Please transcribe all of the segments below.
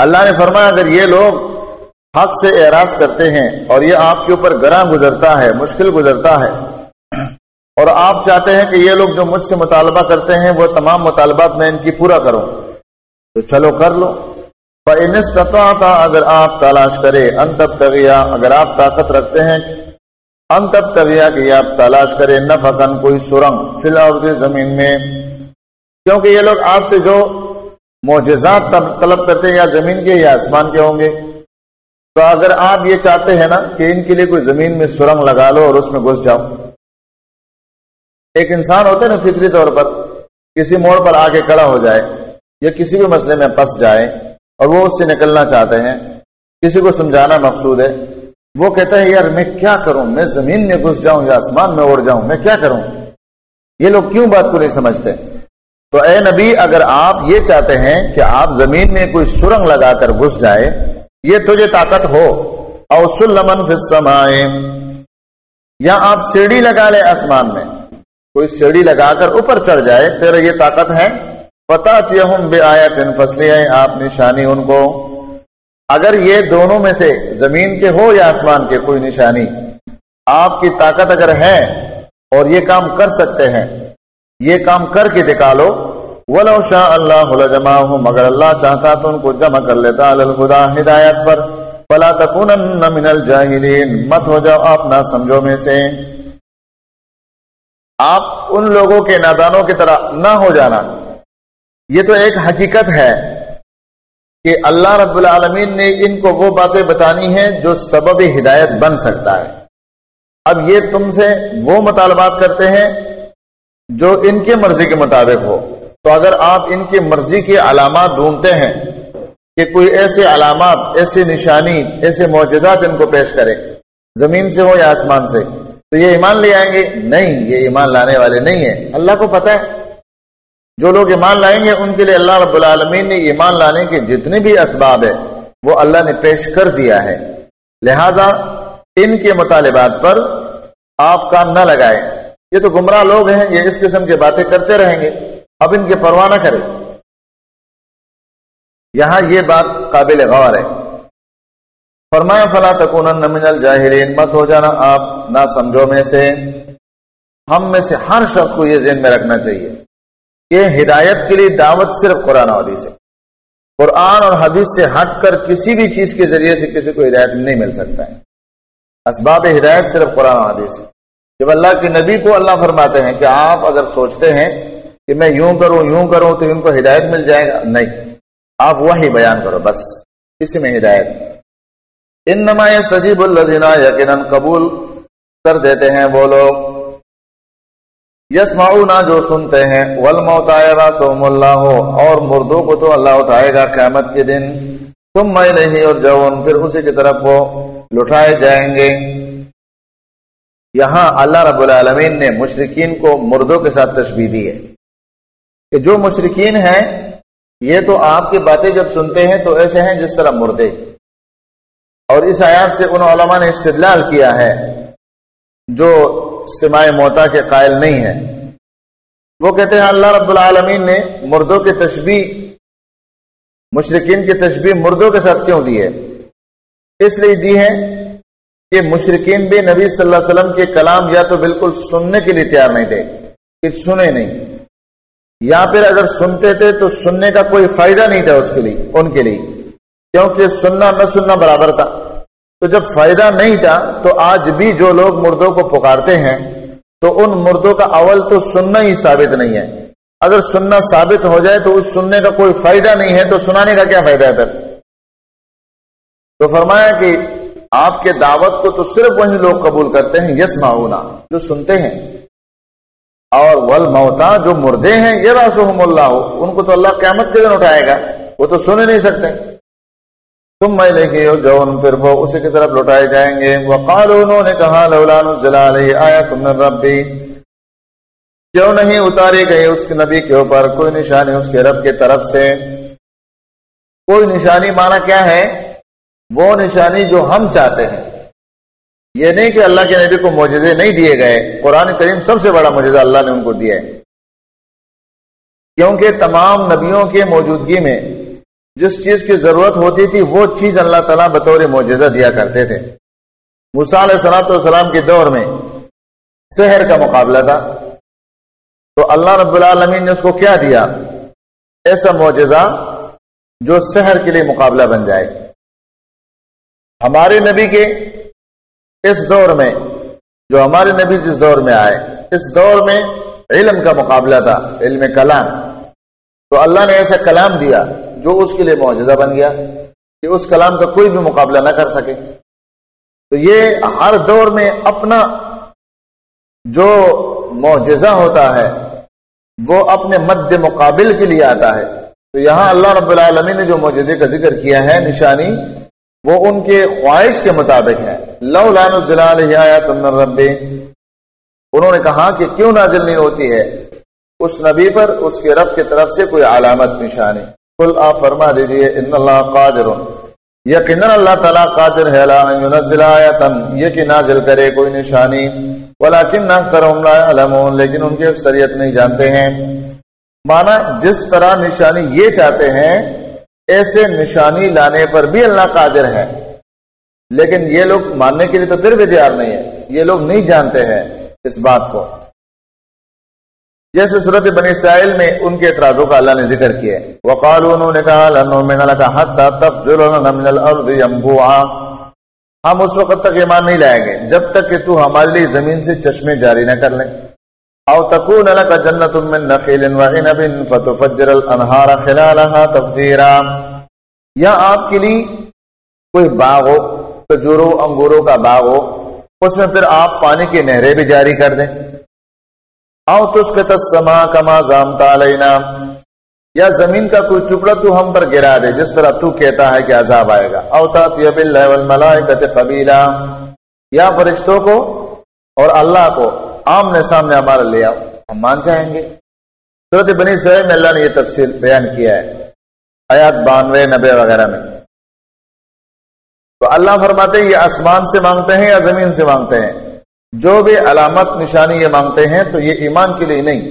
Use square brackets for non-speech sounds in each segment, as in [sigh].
اللہ نے فرمایا اگر یہ لوگ حق سے اعراض کرتے ہیں اور یہ آپ کے اوپر گراں گزرتا ہے، مشکل گزرتا ہے، اور آپ چاہتے ہیں کہ یہ لوگ جو مجھ سے مطالبہ کرتے ہیں، وہ تمام مطالبات میں ان کی پورا کروں۔ تو چلو کر لو۔ تھا اگر آپ تلاش کرے ان تب تغیا اگر آپ طاقت رکھتے ہیں ان تب تغیا کہ آپ تلاش کرے نہ فقن کوئی سرنگ فی الحال زمین میں۔ کیونکہ یہ لوگ آپ سے جو معجزات طلب کرتے ہیں یا زمین کے یا آسمان کے ہوں گے؟ تو اگر آپ یہ چاہتے ہیں نا کہ ان کے لیے کوئی زمین میں سرنگ لگا لو اور اس میں گھس جاؤ۔ ایک انسان ہوتا ہے نا فطری طور پر، کسی موڑ پر آ کے کڑا ہو جائے یا کسی بھی مسئلے میں پھنس جائے اور وہ اس سے نکلنا چاہتے ہیں، کسی کو سمجھانا مقصود ہے، وہ کہتا ہے، یار میں کیا کروں؟ میں زمین میں گھس جاؤں یا آسمان میں اڑ جاؤں؟ میں کیا کروں؟ یہ لوگ کیوں بات کو نہیں سمجھتے؟ تو اے نبی، اگر آپ یہ چاہتے ہیں کہ آپ زمین میں کوئی سرنگ لگا کر گھس جائے، یہ تجھے طاقت ہو۔ اوسلمن فسمائے یا آپ سیڑھی لگا لے آسمان میں۔ کوئی سیڑھی لگا کر اوپر چڑھ جائے تیرا یہ طاقت ہے۔ پتا بے آیت فصلی ہے آپ نشانی ان کو۔ اگر یہ دونوں میں سے زمین کے ہو یا آسمان کے، کوئی نشانی۔ آپ کی طاقت اگر ہے اور یہ کام کر سکتے ہیں یہ کام کر کے دکھا لو۔ ولو شاء اللہ جمع مگر اللہ چاہتا تو ان کو جمع کر لیتا۔ الخدا ہدایت پر۔ فلا تکونن من الجاہلین مت ہو جاؤ آپ نہ سمجھو میں سے۔ آپ ان لوگوں کے نادانوں کی طرح نہ ہو جانا۔ یہ تو ایک حقیقت ہے کہ اللہ رب العالمین نے ان کو وہ باتیں بتانی ہیں جو سبب ہدایت بن سکتا ہے۔ اب یہ تم سے وہ مطالبات کرتے ہیں جو ان کے مرضی کے مطابق ہو۔ تو اگر آپ ان کی مرضی کے علامات ڈھونڈتے ہیں کہ کوئی ایسے علامات، ایسی نشانی، ایسے معجزات ان کو پیش کرے، زمین سے ہو یا آسمان سے، تو یہ ایمان لے آئیں گے؟ نہیں، یہ ایمان لانے والے نہیں ہیں۔ اللہ کو پتہ ہے۔ جو لوگ ایمان لائیں گے، ان کے لیے اللہ رب العالمین نے ایمان لانے کے جتنے بھی اسباب ہے وہ اللہ نے پیش کر دیا ہے۔ لہذا ان کے مطالبات پر آپ کام نہ لگائیں۔ یہ تو گمراہ لوگ ہیں، یہ اس قسم کی باتیں کرتے رہیں گے۔ اب ان کے پرواہ نہ کرے یہاں یہ بات قابل غور ہے۔ فرمایا، فلا تکون من الجاہلین۔ مت ہو جانا، آپ نہ سمجھو میں سے۔ ہم میں سے ہر شخص کو یہ ذہن میں رکھنا چاہیے کہ ہدایت کے لیے دعوت صرف قرآن حدیث ہے۔ قرآن اور حدیث سے ہٹ کر کسی بھی چیز کے ذریعے سے کسی کو ہدایت نہیں مل سکتا ہے۔ اسباب ہدایت صرف قرآن و حدیث ہے۔ جب اللہ کے نبی کو اللہ فرماتے ہیں کہ آپ اگر سوچتے ہیں کہ میں یوں کروں یوں کروں تو ان کو ہدایت مل جائے گا، نہیں۔ آپ وہی بیان کرو، بس۔ اسی میں ہدایت۔ ان نما سجیب الزینہ یقیناً، قبول کر دیتے ہیں وہ لوگ۔ یس جو سنتے ہیں۔ ول موت سوم اللہ ہو اور مردوں کو تو اللہ اٹھائے گا قیامت کے دن۔ تم میں نہیں اور جون پھر اسی کی طرف وہ لٹائے جائیں گے۔ یہاں اللہ رب العالمین نے مشرقین کو مردوں کے ساتھ تشبیح دی ہے کہ جو مشرقین ہیں، یہ تو آپ کی باتیں جب سنتے ہیں تو ایسے ہیں جس طرح مردے۔ اور اس آیات سے ان علماء نے استدلال کیا ہے، جو سمائے موتا کے قائل نہیں ہیں۔ وہ کہتے ہیں، اللہ رب العالمین نے مردوں کی تشبیح مشرقین کی تشبیح مردوں کے ساتھ کیوں دی ہے؟ اس لیے دی ہے کہ مشرقین بھی نبی صلی اللہ علیہ وسلم کے کلام یا تو بالکل سننے کے لیے تیار نہیں تھے، کہ سنے نہیں۔ یا پھر اگر سنتے تھے تو سننے کا کوئی فائدہ نہیں تھا اس کے لیے، ان کے لیے۔ کیونکہ سننا نہ سننا برابر تھا۔ تو جب فائدہ نہیں تھا تو آج بھی جو لوگ مردوں کو پکارتے ہیں، تو ان مردوں کا اول تو سننا ہی ثابت نہیں ہے۔ اگر سننا ثابت ہو جائے تو اس سننے کا کوئی فائدہ نہیں ہے، تو سنانے کا کیا فائدہ ہے پھر؟ تو فرمایا کہ آپ کے دعوت کو تو صرف وہی لوگ قبول کرتے ہیں یس معاونہ جو سنتے ہیں۔ اور ول موتا جو مردے ہیں، یہ راسم اللہ۔ ان کو تو اللہ قیامت کے دن اٹھائے گا۔ وہ تو سن نہیں سکتے۔ تم میں لے کے جو ان پھر وہ اسی کی طرف لوٹائے جائیں گے۔ وہ انہوں نے کہا لولان آیا تم نے رب بھی کیوں نہیں اتاری گئی اس کے نبی کے اوپر؟ کوئی نشانی اس کے رب کی طرف سے۔ کوئی نشانی مانا کیا ہے؟ وہ نشانی جو ہم چاہتے ہیں۔ یہ نہیں کہ اللہ کے نبی کو معجزے نہیں دیے گئے۔ قرآن کریم سب سے بڑا معجزہ اللہ نے ان کو دیا ہے۔ کیونکہ تمام نبیوں کے موجودگی میں جس چیز کی ضرورت ہوتی تھی، وہ چیز اللہ تعالیٰ بطور معجزہ دیا کرتے تھے۔ مثال صلاحت والسلام کے دور میں شہر کا مقابلہ تھا۔ تو اللہ رب العالمین نے اس کو کیا دیا؟ ایسا معجزہ جو شہر کے لیے مقابلہ بن جائے۔ ہمارے نبی کے اس دور میں، جو ہمارے نبی جس دور میں آئے، اس دور میں علم کا مقابلہ تھا، علم کلام۔ تو اللہ نے ایسا کلام دیا جو اس کے لیے معجزہ بن گیا کہ اس کلام کا کوئی بھی مقابلہ نہ کر سکے۔ تو یہ ہر دور میں اپنا جو معجزہ ہوتا ہے، وہ اپنے مد مقابل کے لیے آتا ہے۔ تو یہاں اللہ رب العالمین نے جو معجزے کا ذکر کیا ہے، نشانی وہ ان کے خواہش کے مطابق ہے لو لان تم رب انہوں نے کہا کہ کیوں نازل نہیں ہوتی ہے؟ اس نبی پر، اس کے رب کی طرف سے کوئی علامت نشانی کل آپ فرما دیجیے ان اللہ قادر۔ یقیناً اللہ تعالیٰ قادر ہے ينزل آیتن یہ کہ نازل کرے، کوئی نشانی۔ ولیکن اکثرهم لا يعلمون لیکن ان کی اکثریت نہیں جانتے ہیں۔ مانا جس طرح نشانی یہ چاہتے ہیں ایسے نشانی لانے پر بھی اللہ قادر ہے لیکن یہ لوگ ماننے کے لیے تو پھر بھی تیار نہیں ہے یہ لوگ نہیں جانتے ہیں اس بات کو۔ جیسے صورت بنی اسرائیل میں ان کے اعتراضوں کا اللہ نے ذکر کیا وقال انہوں نے کہا ہم اس وقت تک ایمان نہیں لائیں گے، جب تک کہ تو ہمارے لیے زمین سے چشمے جاری نہ کر لیں۔ او تکون لك جنت من نخيل وعنب فتفجر الانهار خلالها تفجيرا. یا آپ کے لیے کوئی باغ ہو کجوروں انگوروں کا باغ ہو، اس میں پھر آپ پانی کی نہریں بھی جاری کر دیں۔ او تسقط السماء كما زعمت علينا۔ یا زمین کا کوئی ٹکڑا تو ہم پر گرا دے، جس طرح تو کہتا ہے کہ عذاب آئے گا۔ او تاتی بالله والملائکه قبیلا۔ یا فرشتوں کو اور اللہ کو آمنے سامنے ہمارا لے آؤ۔ ہم مان جائیں گے۔ صورت بنی اسرائیل میں اللہ نے یہ تفصیل بیان کیا ہے۔ آیات بانوے، نبے وغیرہ میں۔ تو اللہ فرماتے ہیں، یہ آسمان سے مانگتے ہیں یا زمین سے مانگتے ہیں؟ جو بھی علامت، نشانی یہ مانگتے ہیں تو یہ ایمان کے لیے نہیں۔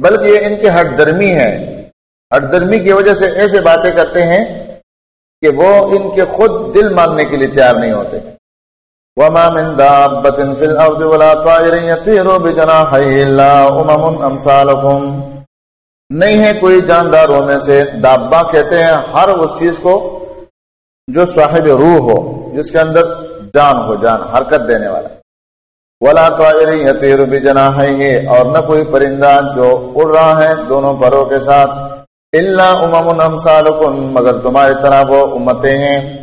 بلکہ یہ ان کے ہٹ درمی ہے ہٹ درمی کی وجہ سے ایسے باتیں کرتے ہیں کہ وہ ان کے خود دل ماننے کے لیے تیار نہیں ہوتے۔ وما من دابة في الأرض ولا طائر يطير بجناحيه إلا أمم أمثالكم نہیں ہے کوئی جانداروں میں سے دابا کہتے ہیں ہر اس چیز کو جو صاحب روح ہو، جس کے اندر جان ہو، جان، حرکت دینے والا۔ ولا طائر يطير بجناحيه، اور نہ کوئی پرندہ جو اڑ رہا ہے دونوں پروں کے ساتھ الا امم امثالكم مگر تمہاری طرح وہ امتیں ہیں۔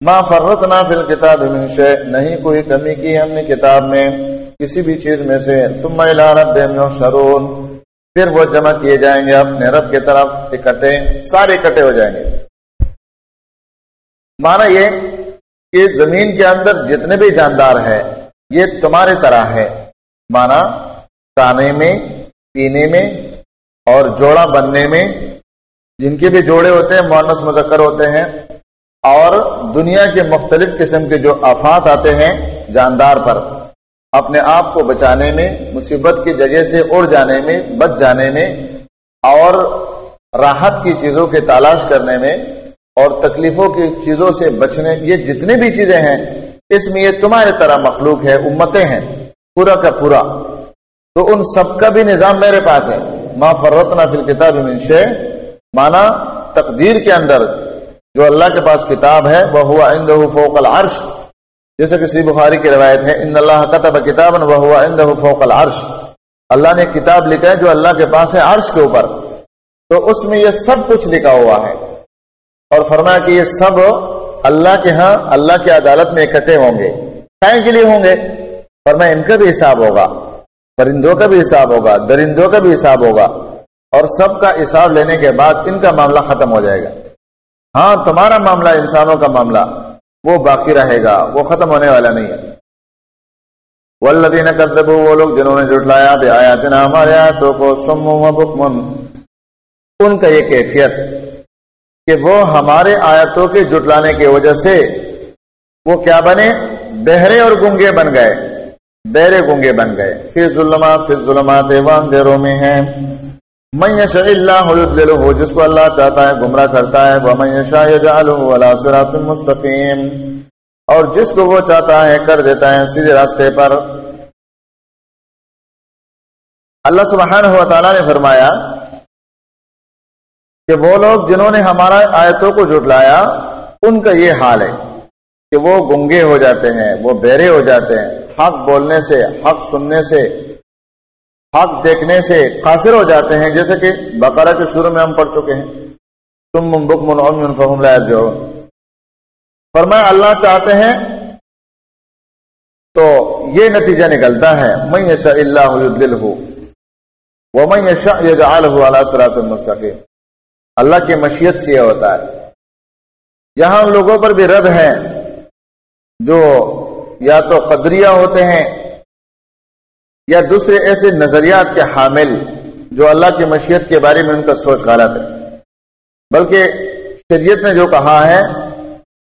ما فرتنا فی الكتاب من نہیں کوئی کمی کی ہم نے کتاب میں کسی بھی چیز میں سے۔ ثم الى ربهم يحشرون۔ پھر وہ جمع کیے جائیں گے اپنے رب کی طرف، اکٹھے، سارے اکٹھے ہو جائیں گے۔ مانا یہ کہ زمین کے اندر جتنے بھی جاندار ہیں، یہ تمہارے طرح ہے مانا کانے میں، پینے میں اور جوڑا بننے میں۔ جن کے بھی جوڑے ہوتے ہیں مونس مذکر ہوتے ہیں۔ اور دنیا کے مختلف قسم کے جو آفات آتے ہیں جاندار پر، اپنے آپ کو بچانے میں، مصیبت کی جگہ سے اڑ جانے میں، بچ جانے میں، اور راحت کی چیزوں کے تلاش کرنے میں، اور تکلیفوں کی چیزوں سے بچنے، یہ جتنے بھی چیزیں ہیں، اس میں یہ تمہارے طرح مخلوق ہے، امتیں ہیں، پورا کا پورا۔ تو ان سب کا بھی نظام میرے پاس ہے۔ ماں فرتنا فل کتاب منشے مانا تقدیر کے اندر جو اللہ کے پاس کتاب ہے وہ ہوا فوق العرش۔ جیسے کسی بخاری کی روایت ہے ان اللہ کتب کتاب وہ ہوا فوق العرش۔ اللہ نے کتاب لکھا ہے جو اللہ کے پاس ہے عرش کے اوپر۔ تو اس میں یہ سب کچھ لکھا ہوا ہے۔ اور فرمایا کہ یہ سب اللہ کے ہاں اللہ کی عدالت میں اکٹھے ہوں گے۔ کہیں کے لیے ہوں گے؟ فرمایا ان کا بھی حساب ہوگا۔ پرندوں کا بھی حساب ہوگا، درندوں کا بھی حساب ہوگا۔ اور سب کا حساب لینے کے بعد ان کا معاملہ ختم ہو جائے گا۔ ہاں تمہارا معاملہ انسانوں کا معاملہ۔ وہ باقی رہے گا، وہ ختم ہونے والا نہیں ہے۔ وہ لوگ جنہوں نے جٹلایا بے آیاتنا ہمارے آیاتوں کو، سم و بکمن ان کا یہ کیفیت کہ وہ ہمارے آیاتوں کے جٹلانے کی وجہ سے وہ کیا بنے؟ بہرے اور گنگے بن گئے۔ بہرے گنگے بن گئے۔ پھر ظلمات پھر ظلمات دیروں میں ہیں۔ میں یشاء اللہ یضللہ جس کو اللہ چاہتا ہے، گمراہ کرتا ہے وہ میں یشاء یجعلہ علی صراط مستقیم۔ اور جس کو وہ چاہتا ہے، کر دیتا ہے سیدھے راستے پر۔ اللہ سبحانہ و تعالی نے فرمایا کہ وہ لوگ جنہوں نے ہمارا آیتوں کو جٹلایا ان کا یہ حال ہے کہ وہ گنگے ہو جاتے ہیں، وہ بہرے ہو جاتے ہیں۔ حق بولنے سے، حق سننے سے حق دیکھنے سے قاصر ہو جاتے ہیں، جیسے کہ بقرہ کے شروع میں ہم پڑھ چکے ہیں۔ تم بک من فہم جو فرمایا، اللہ چاہتے ہیں تو یہ نتیجہ نکلتا ہے۔ میں یشا اللہ دل ہوں وہ میں یشا یہ سرات المستقیم اللہ کی مشیت سے یہ ہوتا ہے۔ یہاں لوگوں پر بھی رد ہے۔ جو یا تو قدریہ ہوتے ہیں یا دوسرے ایسے نظریات کے حامل جو اللہ کی مشیت کے بارے میں ان کا سوچ غلط ہے۔ بلکہ شریعت نے جو کہا ہے،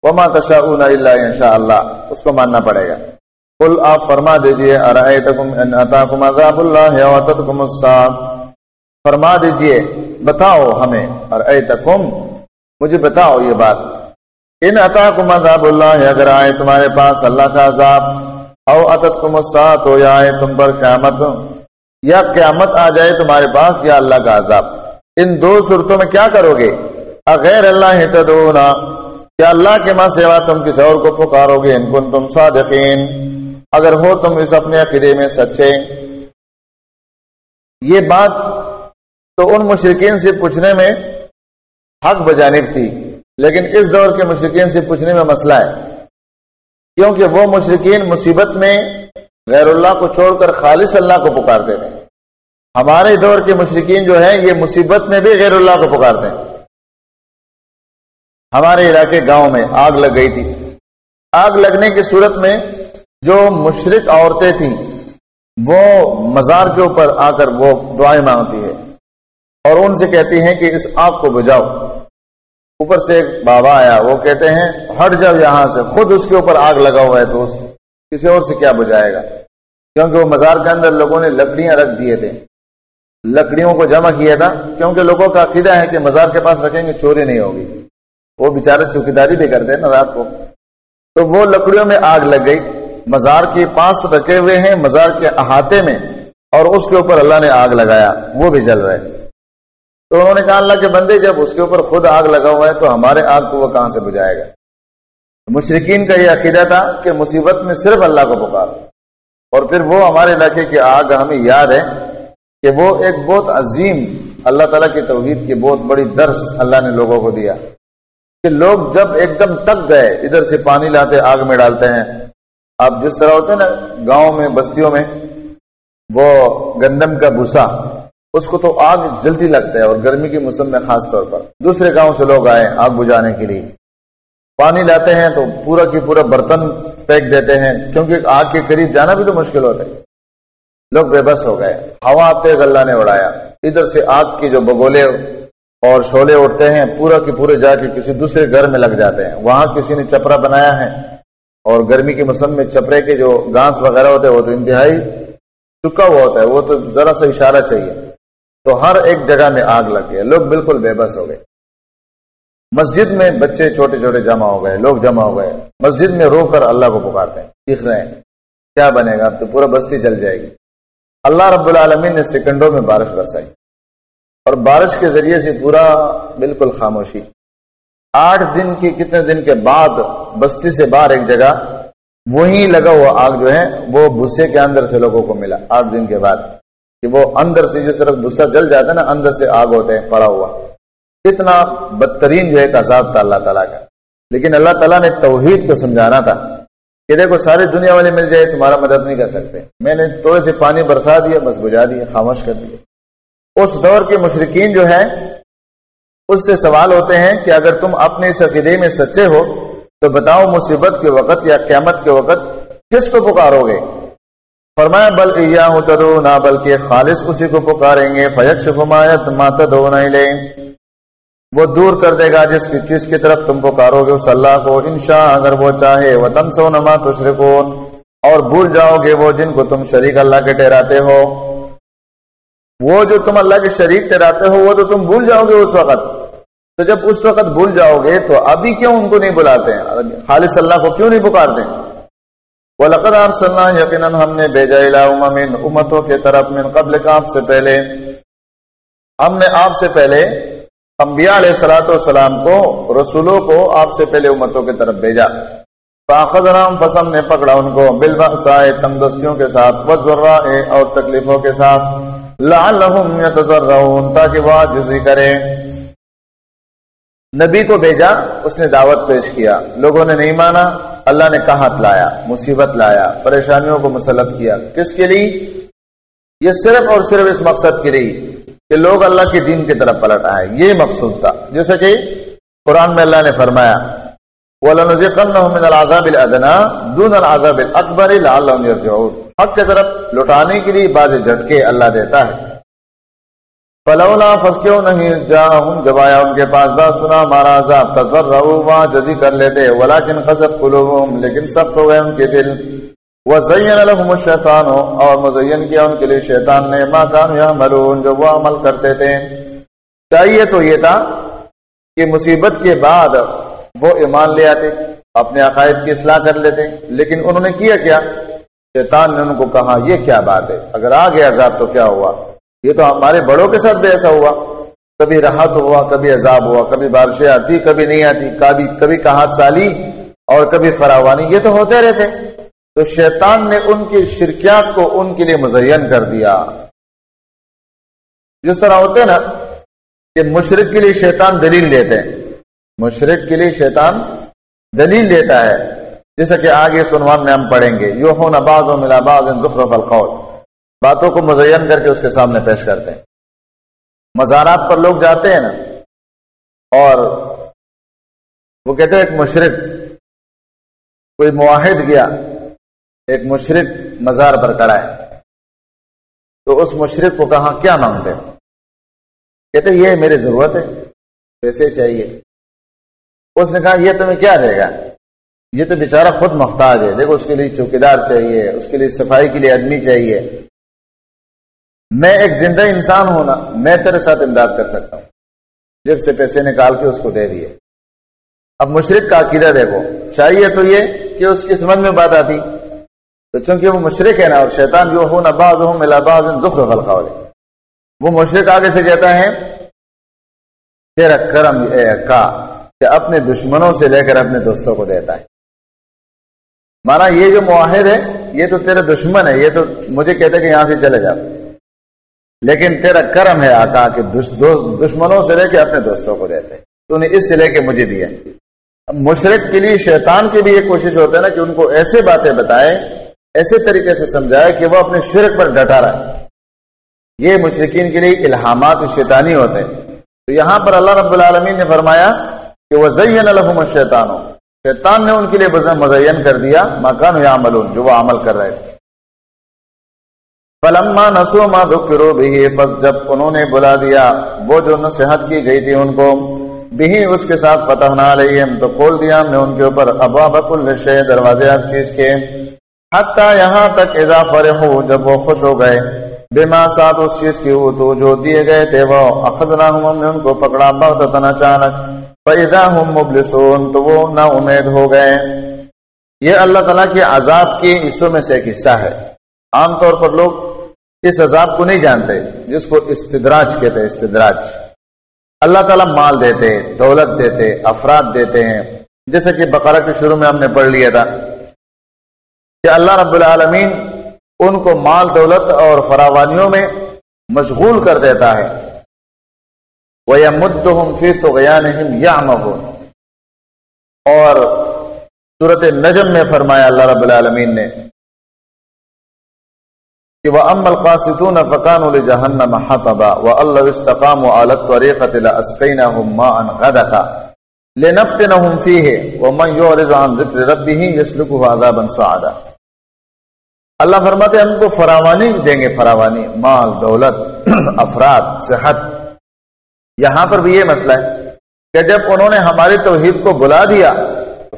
وما تشاءون الا ان شاء اللہ اس کو ماننا پڑے گا۔ قل آپ فرما دیجیے ارائیتکم ان اتاکم عذاب اللہ فرما دیجیے، بتاؤ ہمیں ارائیتکم مجھے بتاؤ یہ بات۔ ان اتاکم عذاب اللہ اگر آئے تمہارے پاس اللہ کا عذاب او اتتکم الساعت ہو یا تم پر قیامت، یا قیامت آ جائے تمہارے پاس، یا اللہ کا عذاب۔ ان دو صورتوں میں کیا کرو گے؟ اغیر اللہ تدونا کیا اللہ کے ماں سوا تم کسی اور کو پکارو گے؟ ان کن تم صادقین۔ اگر ہو تم اس اپنے عقیدے میں سچے۔ یہ بات تو ان مشرقین سے پوچھنے میں حق بجانب تھی، لیکن اس دور کے مشرقین سے پوچھنے میں مسئلہ ہے۔ کیونکہ وہ مشرقین مصیبت میں غیر اللہ کو چھوڑ کر خالص اللہ کو پکارتے تھے۔ ہمارے دور کے مشرقین جو ہے یہ مصیبت میں بھی غیر اللہ کو پکارتے ہیں۔ ہمارے علاقے گاؤں میں آگ لگ گئی تھی۔ آگ لگنے کی صورت میں جو مشرق عورتیں تھیں، وہ مزار کے اوپر آ کر وہ دعائیں مانگتی ہے اور ان سے کہتی ہیں کہ اس آگ کو بجاؤ۔ اوپر سے ایک بابا آیا، وہ کہتے ہیں، ہٹ جاؤ یہاں سے، خود اس کے اوپر آگ لگا ہوا ہے تو کسی اور سے کیا بجائے گا؟ کیونکہ وہ مزار کے اندر لوگوں نے لکڑیاں رکھ دیے تھے۔ لکڑیوں کو جمع کیا تھا، کیونکہ لوگوں کا عقیدہ ہے کہ مزار کے پاس رکھیں گے، چوری نہیں ہوگی۔ وہ بےچارے چوکیداری بھی کرتے ہیں نا رات کو۔ تو وہ لکڑیوں میں آگ لگ گئی۔ مزار کے پاس رکھے ہوئے ہیں، مزار کے احاطے میں، اور اس کے اوپر اللہ نے آگ لگایا۔ وہ بھی جل رہے۔ تو انہوں نے کہا اللہ کے بندے جب اس کے اوپر خود آگ لگا ہوا ہے تو ہمارے آگ کو وہ کہاں سے بجائے گا؟ مشرقین کا یہ عقیدہ تھا کہ مصیبت میں صرف اللہ کو پکار اور پھر وہ ہمارے علاقے کی آگ، ہمیں یاد ہے کہ وہ ایک بہت عظیم اللہ تعالیٰ کی توحید کی بہت بڑی درس اللہ نے لوگوں کو دیا۔ کہ لوگ جب ایک دم تک گئے، ادھر سے پانی لاتے، آگ میں ڈالتے ہیں۔ اب جس طرح ہوتے ہیں نا، گاؤں میں، بستیوں میں، وہ گندم کا بھوسا۔ اس کو تو آگ جلدی لگتا ہے اور گرمی کے موسم میں خاص طور پر۔ دوسرے گاؤں سے لوگ آئے آگ بجھانے کے لیے۔ پانی لاتے ہیں تو پورا کی پورا برتن پھینک دیتے ہیں، کیونکہ آگ کے قریب جانا بھی تو مشکل ہوتا ہے۔ لوگ بے بس ہو گئے۔ ہوا تیز اللہ نے اڑایا۔ ادھر سے آگ کی جو بگولے اور شولے اٹھتے ہیں، پورا کے پورے جا کے کسی دوسرے گھر میں لگ جاتے ہیں۔ وہاں کسی نے چپرا بنایا ہے۔ اور گرمی کے موسم میں چپرے کے جو گانس وغیرہ ہوتے ہیں، وہ تو انتہائی چکا ہوا ہوتا ہے۔ وہ تو ذرا سا اشارہ چاہیے۔ تو ہر ایک جگہ میں آگ لگ گئی لوگ بالکل بے بس ہو گئے۔ مسجد میں بچے چھوٹے چھوٹے جمع ہو گئے، لوگ جمع ہو گئے۔ مسجد میں رو کر اللہ کو پکارتے ہیں۔ سیکھ رہے ہیں۔ کیا بنے گا؟ اب تو پورا بستی چل جائے گی۔ اللہ رب العالمین نے سیکنڈوں میں بارش برسائی۔ اور بارش کے ذریعے سے پورا بالکل خاموشی۔ آٹھ دن کی کتنے دن کے بعد بستی سے باہر ایک جگہ وہی لگا ہوا آگ جو ہے، وہ بھوسے کے اندر سے لوگوں کو ملا۔ آٹھ دن کے بعد۔ کہ وہ اندر سے جس طرح بھوسا جل جاتا ہے نا، اندر سے آگ ہوتے ہیں، پڑا ہوا۔ اتنا بدترین جو ہے عذاب تھا اللہ تعالیٰ کا۔ لیکن اللہ تعالیٰ نے توحید کو سمجھانا تھا کہ دیکھو ساری دنیا والے مل جائے، تمہارا مدد نہیں کر سکتے۔ میں نے تھوڑے سے پانی برسا دیا، بس بجا دیا خاموش کر دیا اس دور کے مشرقین جو ہے اس سے سوال ہوتے ہیں کہ اگر تم اپنے اس عقیدے میں سچے ہو، تو بتاؤ مصیبت کے وقت یا قیامت کے وقت کس کو پکارو گے؟ فرمایا، بل تدو نہ بلکہ خالص اسی کو پکاریں گے فیکش فمایت مات دو وہ دور کر دے گا جس کی چیز کی طرف تم پکارو گے، اس اللہ کو۔ انشاء اگر وہ چاہے وطن سو نما تشرکون۔ اور بھول جاؤ گے وہ جن کو تم شریک اللہ کے ٹہراتے ہو۔ وہ جو تم اللہ کے شریک ٹھہراتے ہو، وہ تو تم بھول جاؤ گے اس وقت۔ تو جب اس وقت بھول جاؤ گے، تو ابھی کیوں ان کو نہیں بلاتے؟ ہیں خالص اللہ کو کیوں نہیں پکارتے؟ لقد صلاح یقیناً ہم نے بھیجا من امتوں کے طرف من قبل کا آپ سے پہلے۔ ہم نے آپ سے پہلے انبیاء علیہ سلاۃ والسلام کو، رسولوں کو آپ سے پہلے امتوں کی طرف بھیجا۔ فاخذرام فسم نے پکڑا ان کو بل بسائے کے ساتھ وزرا اور تکلیفوں کے ساتھ۔ لعلہم یتضرعون تاکہ وہ جزی کرے نبی کو بھیجا، اس نے دعوت پیش کیا۔ لوگوں نے نہیں مانا اللہ نے کہاں لایا؟ مصیبت لایا، پریشانیوں کو مسلط کیا۔ کس کے لیے؟ یہ صرف اور صرف اس مقصد کے لیے کہ لوگ اللہ کے دین کی طرف پلٹ آئے۔ یہ مقصود تھا۔ جیسے کہ قرآن میں اللہ نے فرمایا مِنَ الْعَذَابِ الْأَدْنَى دُونَ الْعَذَابِ الْأَكْبَرِ لَعَلَّهُمْ يَرْجِعُونَ۔ حق کی طرف لٹانے کے لیے بعض جھٹکے اللہ دیتا ہے۔ فلولا فسکیو نہیں جاہم؟ جب آیا ان کے پاس با سنا، مارا عذاب تذرعو وہاں جزی کر لیتے، ولیکن قصد قلوبهم لیکن سخت ہو گئے ان کے دل۔ وزین لهم الشیطان، اور مزین کیا ان کے لیے شیطان نے، ما کانو یعملون، جو وہ عمل کرتے تھے۔ چاہیے تو یہ تھا کہ مصیبت کے بعد وہ ایمان لے آتے، اپنے عقائد کی اصلاح کر لیتے۔ لیکن انہوں نے کیا کیا؟ شیطان نے ان کو کہا، یہ کیا بات ہے؟ اگر آ گیا عذاب تو کیا ہوا؟ یہ تو ہمارے بڑوں کے ساتھ بھی ایسا ہوا۔ کبھی راحت ہوا، کبھی عذاب ہوا، کبھی بارشیں آتی، کبھی نہیں آتی، کبھی کبھی کہاں سالی اور کبھی فراوانی، یہ تو ہوتے رہتے۔ تو شیطان نے ان کی شرکیات کو ان کے لیے مزین کر دیا۔ جس طرح ہوتے نا کہ مشرق کے لیے شیطان دلیل دیتے ہیں۔ مشرق کے لیے شیطان دلیل دیتا ہے۔ جیسا کہ آگے سنوان میں ہم پڑھیں گے۔ یو ہو نباز و ملا باز القول۔ باتوں کو مزین کر کے اس کے سامنے پیش کرتے ہیں۔ مزارات پر لوگ جاتے ہیں نا، اور وہ کہتے ہیں ایک مشرق، کوئی معاہد گیا، ایک مشرق مزار پر کڑا ہے۔ تو اس مشرق کو کہاں کیا مانگتے کہتے یہ میری ضرورت ہے، پیسے چاہیے۔ اس نے کہا، یہ تمہیں کیا دے گا؟ یہ تو بیچارہ خود محتاج ہے۔ دیکھو، اس کے لیے چوکیدار چاہیے، اس کے لیے صفائی کے لیے آدمی چاہیے۔ میں ایک زندہ انسان ہونا میں تیرے ساتھ امداد کر سکتا ہوں۔ جب سے پیسے نکال کے اس کو دے دیے۔ اب مشرق کا عقیدہ دیکھو چاہیے تو یہ کہ اس کی سمجھ میں بات آتی۔ تو چونکہ وہ مشرق ہے نا اور شیطان جو ہو نباز ہوں ملاباز ظفر خلقا وہ مشرق آگے سے کہتا ہے، تیرا کرم اے کا کہ اپنے دشمنوں سے لے کر اپنے دوستوں کو دیتا ہے۔ مانا یہ جو معاہد ہے، یہ تو تیرے دشمن ہے، یہ تو مجھے کہتے کہ یہاں سے چلے جاؤ لیکن تیرا کرم ہے آقا کہ دشمنوں سے لے کے اپنے دوستوں کو دیتے تو نے اس سے لے کے مجھے دیا۔ مشرق کے لیے شیطان کی بھی یہ کوشش ہوتا ہے نا کہ ان کو ایسے باتیں بتائے، ایسے طریقے سے سمجھائے کہ وہ اپنے شرک پر ڈٹا رہے۔ یہ مشرقین کے لیے الہامات شیطانی ہوتے ہیں۔ تو یہاں پر اللہ رب العالمین نے فرمایا کہ وہ زین الحم شیطان ہو شیطان نے ان کے لیے مزین کر دیا مکان یا عمل جو وہ عمل کر رہے تھے۔ فلما نسو ما ذکرو بھی پس جب انہوں نے بلا دیا، وہ جو نصیحت کی گئی تھی ان کو بھی اس کے ساتھ فتح نہ علیہم، تو کھول دیا ہم نے ان کے اوپر ابواب کل شے دروازے ہر چیز کے۔ حتی یہاں تک اذا فرحو جب وہ خوش ہو گئے۔ بما ساتھ اس چیز کی ہو تو جو دیے گئے تھے، وہ اخذناہم، ہم نے ان کو پکڑا بغتتن اچانک۔ فَإِذَا هُم مُبْلِسُونَ، تو وہ نا امید ہو گئے۔ یہ اللہ تعالیٰ کے عذاب کے حصوں میں سے ایک حصہ ہے۔ عام طور پر لوگ اس عذاب کو نہیں جانتے، جس کو استدراج کہتے ہیں، استدراج۔ اللہ تعالیٰ مال دیتے، دولت دیتے، افراد دیتے ہیں۔ جیسے کہ بقرہ کے شروع میں ہم نے پڑھ لیا تھا کہ اللہ رب العالمین ان کو مال، دولت اور فراوانیوں میں مشغول کر دیتا ہے۔ وہ یا مد فی تو گیا نہیں یا اور صورت نجم میں فرمایا اللہ رب العالمین نے کہ وہ ام القاصدون فقان الجہنم حطبا والله استقاموا على الطريقه لاسقيناهم ماء غدقا لنفتنهم فيه ومن يعرض عن ذكر ربه يسلكه عذابا صعدا اللہ فرماتے ہیں، ہم کو فراوانی دیں گے، فراوانی، مال، دولت، [clears throat] افراد، صحت۔ یہاں پر بھی یہ مسئلہ ہے کہ جب انہوں نے ہماری توحید کو بلا دیا،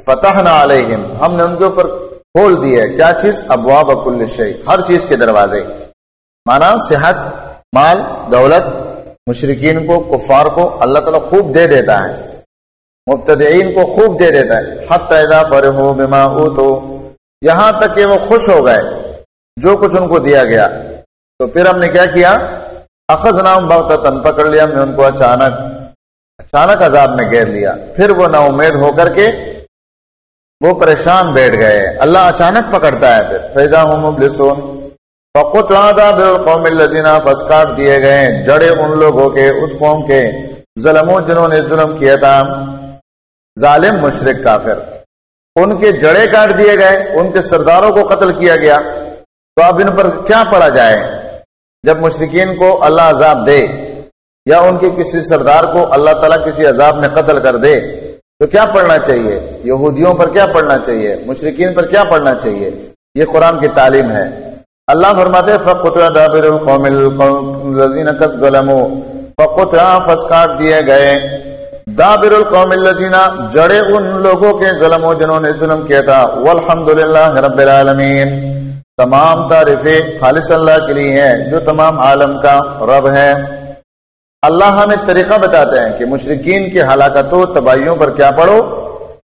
فتحنا علیہم ہم نے ان کے اوپر کھول دیے، کیا چیز؟ ابواب کل شی ہر چیز کے دروازے۔ مانا صحت، مال، دولت مشرقین کو، کفار کو اللہ تعالیٰ خوب دے دیتا ہے۔ مبتدئین کو خوب دے دیتا ہے۔ حت پیدا پر ہو بیما تو یہاں تک کہ وہ خوش ہو گئے۔ جو کچھ ان کو دیا گیا۔ تو پھر ہم نے کیا کیا؟ اخذ نام بہت تن پکڑ لیا، ہم نے ان کو اچانک اچانک عذاب میں گیر لیا۔ پھر وہ نا امید ہو کر کے وہ پریشان بیٹھ گئے۔ اللہ اچانک پکڑتا ہے پھر۔ فیضا ہوں مبلسون۔ فقط قوم الذین پس کاٹ دیے گئے جڑے ان لوگوں کے، اس قوم کے ظلموں جنہوں نے ظلم کیا تھا۔ ظالم مشرق کافر۔ ان کے جڑے کاٹ دیے گئے۔ ان کے سرداروں کو قتل کیا گیا۔ تو اب ان پر کیا پڑا جائے؟ جب مشرقین کو اللہ عذاب دے یا ان کے کسی سردار کو اللہ تعالیٰ کسی عذاب میں قتل کر دے تو کیا پڑھنا چاہیے؟ یہودیوں پر کیا پڑھنا چاہیے؟ مشرقین پر کیا پڑھنا چاہیے؟ یہ قرآن کی تعلیم ہے۔ اللہ فرماتے دابر القوم دیے گئے۔ دابر القوم الذین جڑے ان لوگوں کے ظلموں جنہوں نے ظلم کیا تھا۔ والحمدللہ رب العالمین تمام تعریفیں خالص اللہ کے لیے ہیں۔ جو تمام عالم کا رب ہے۔ اللہ ہمیں طریقہ بتاتے ہیں کہ مشرقین کی ہلاکتوں، تباہیوں پر کیا پڑھو؟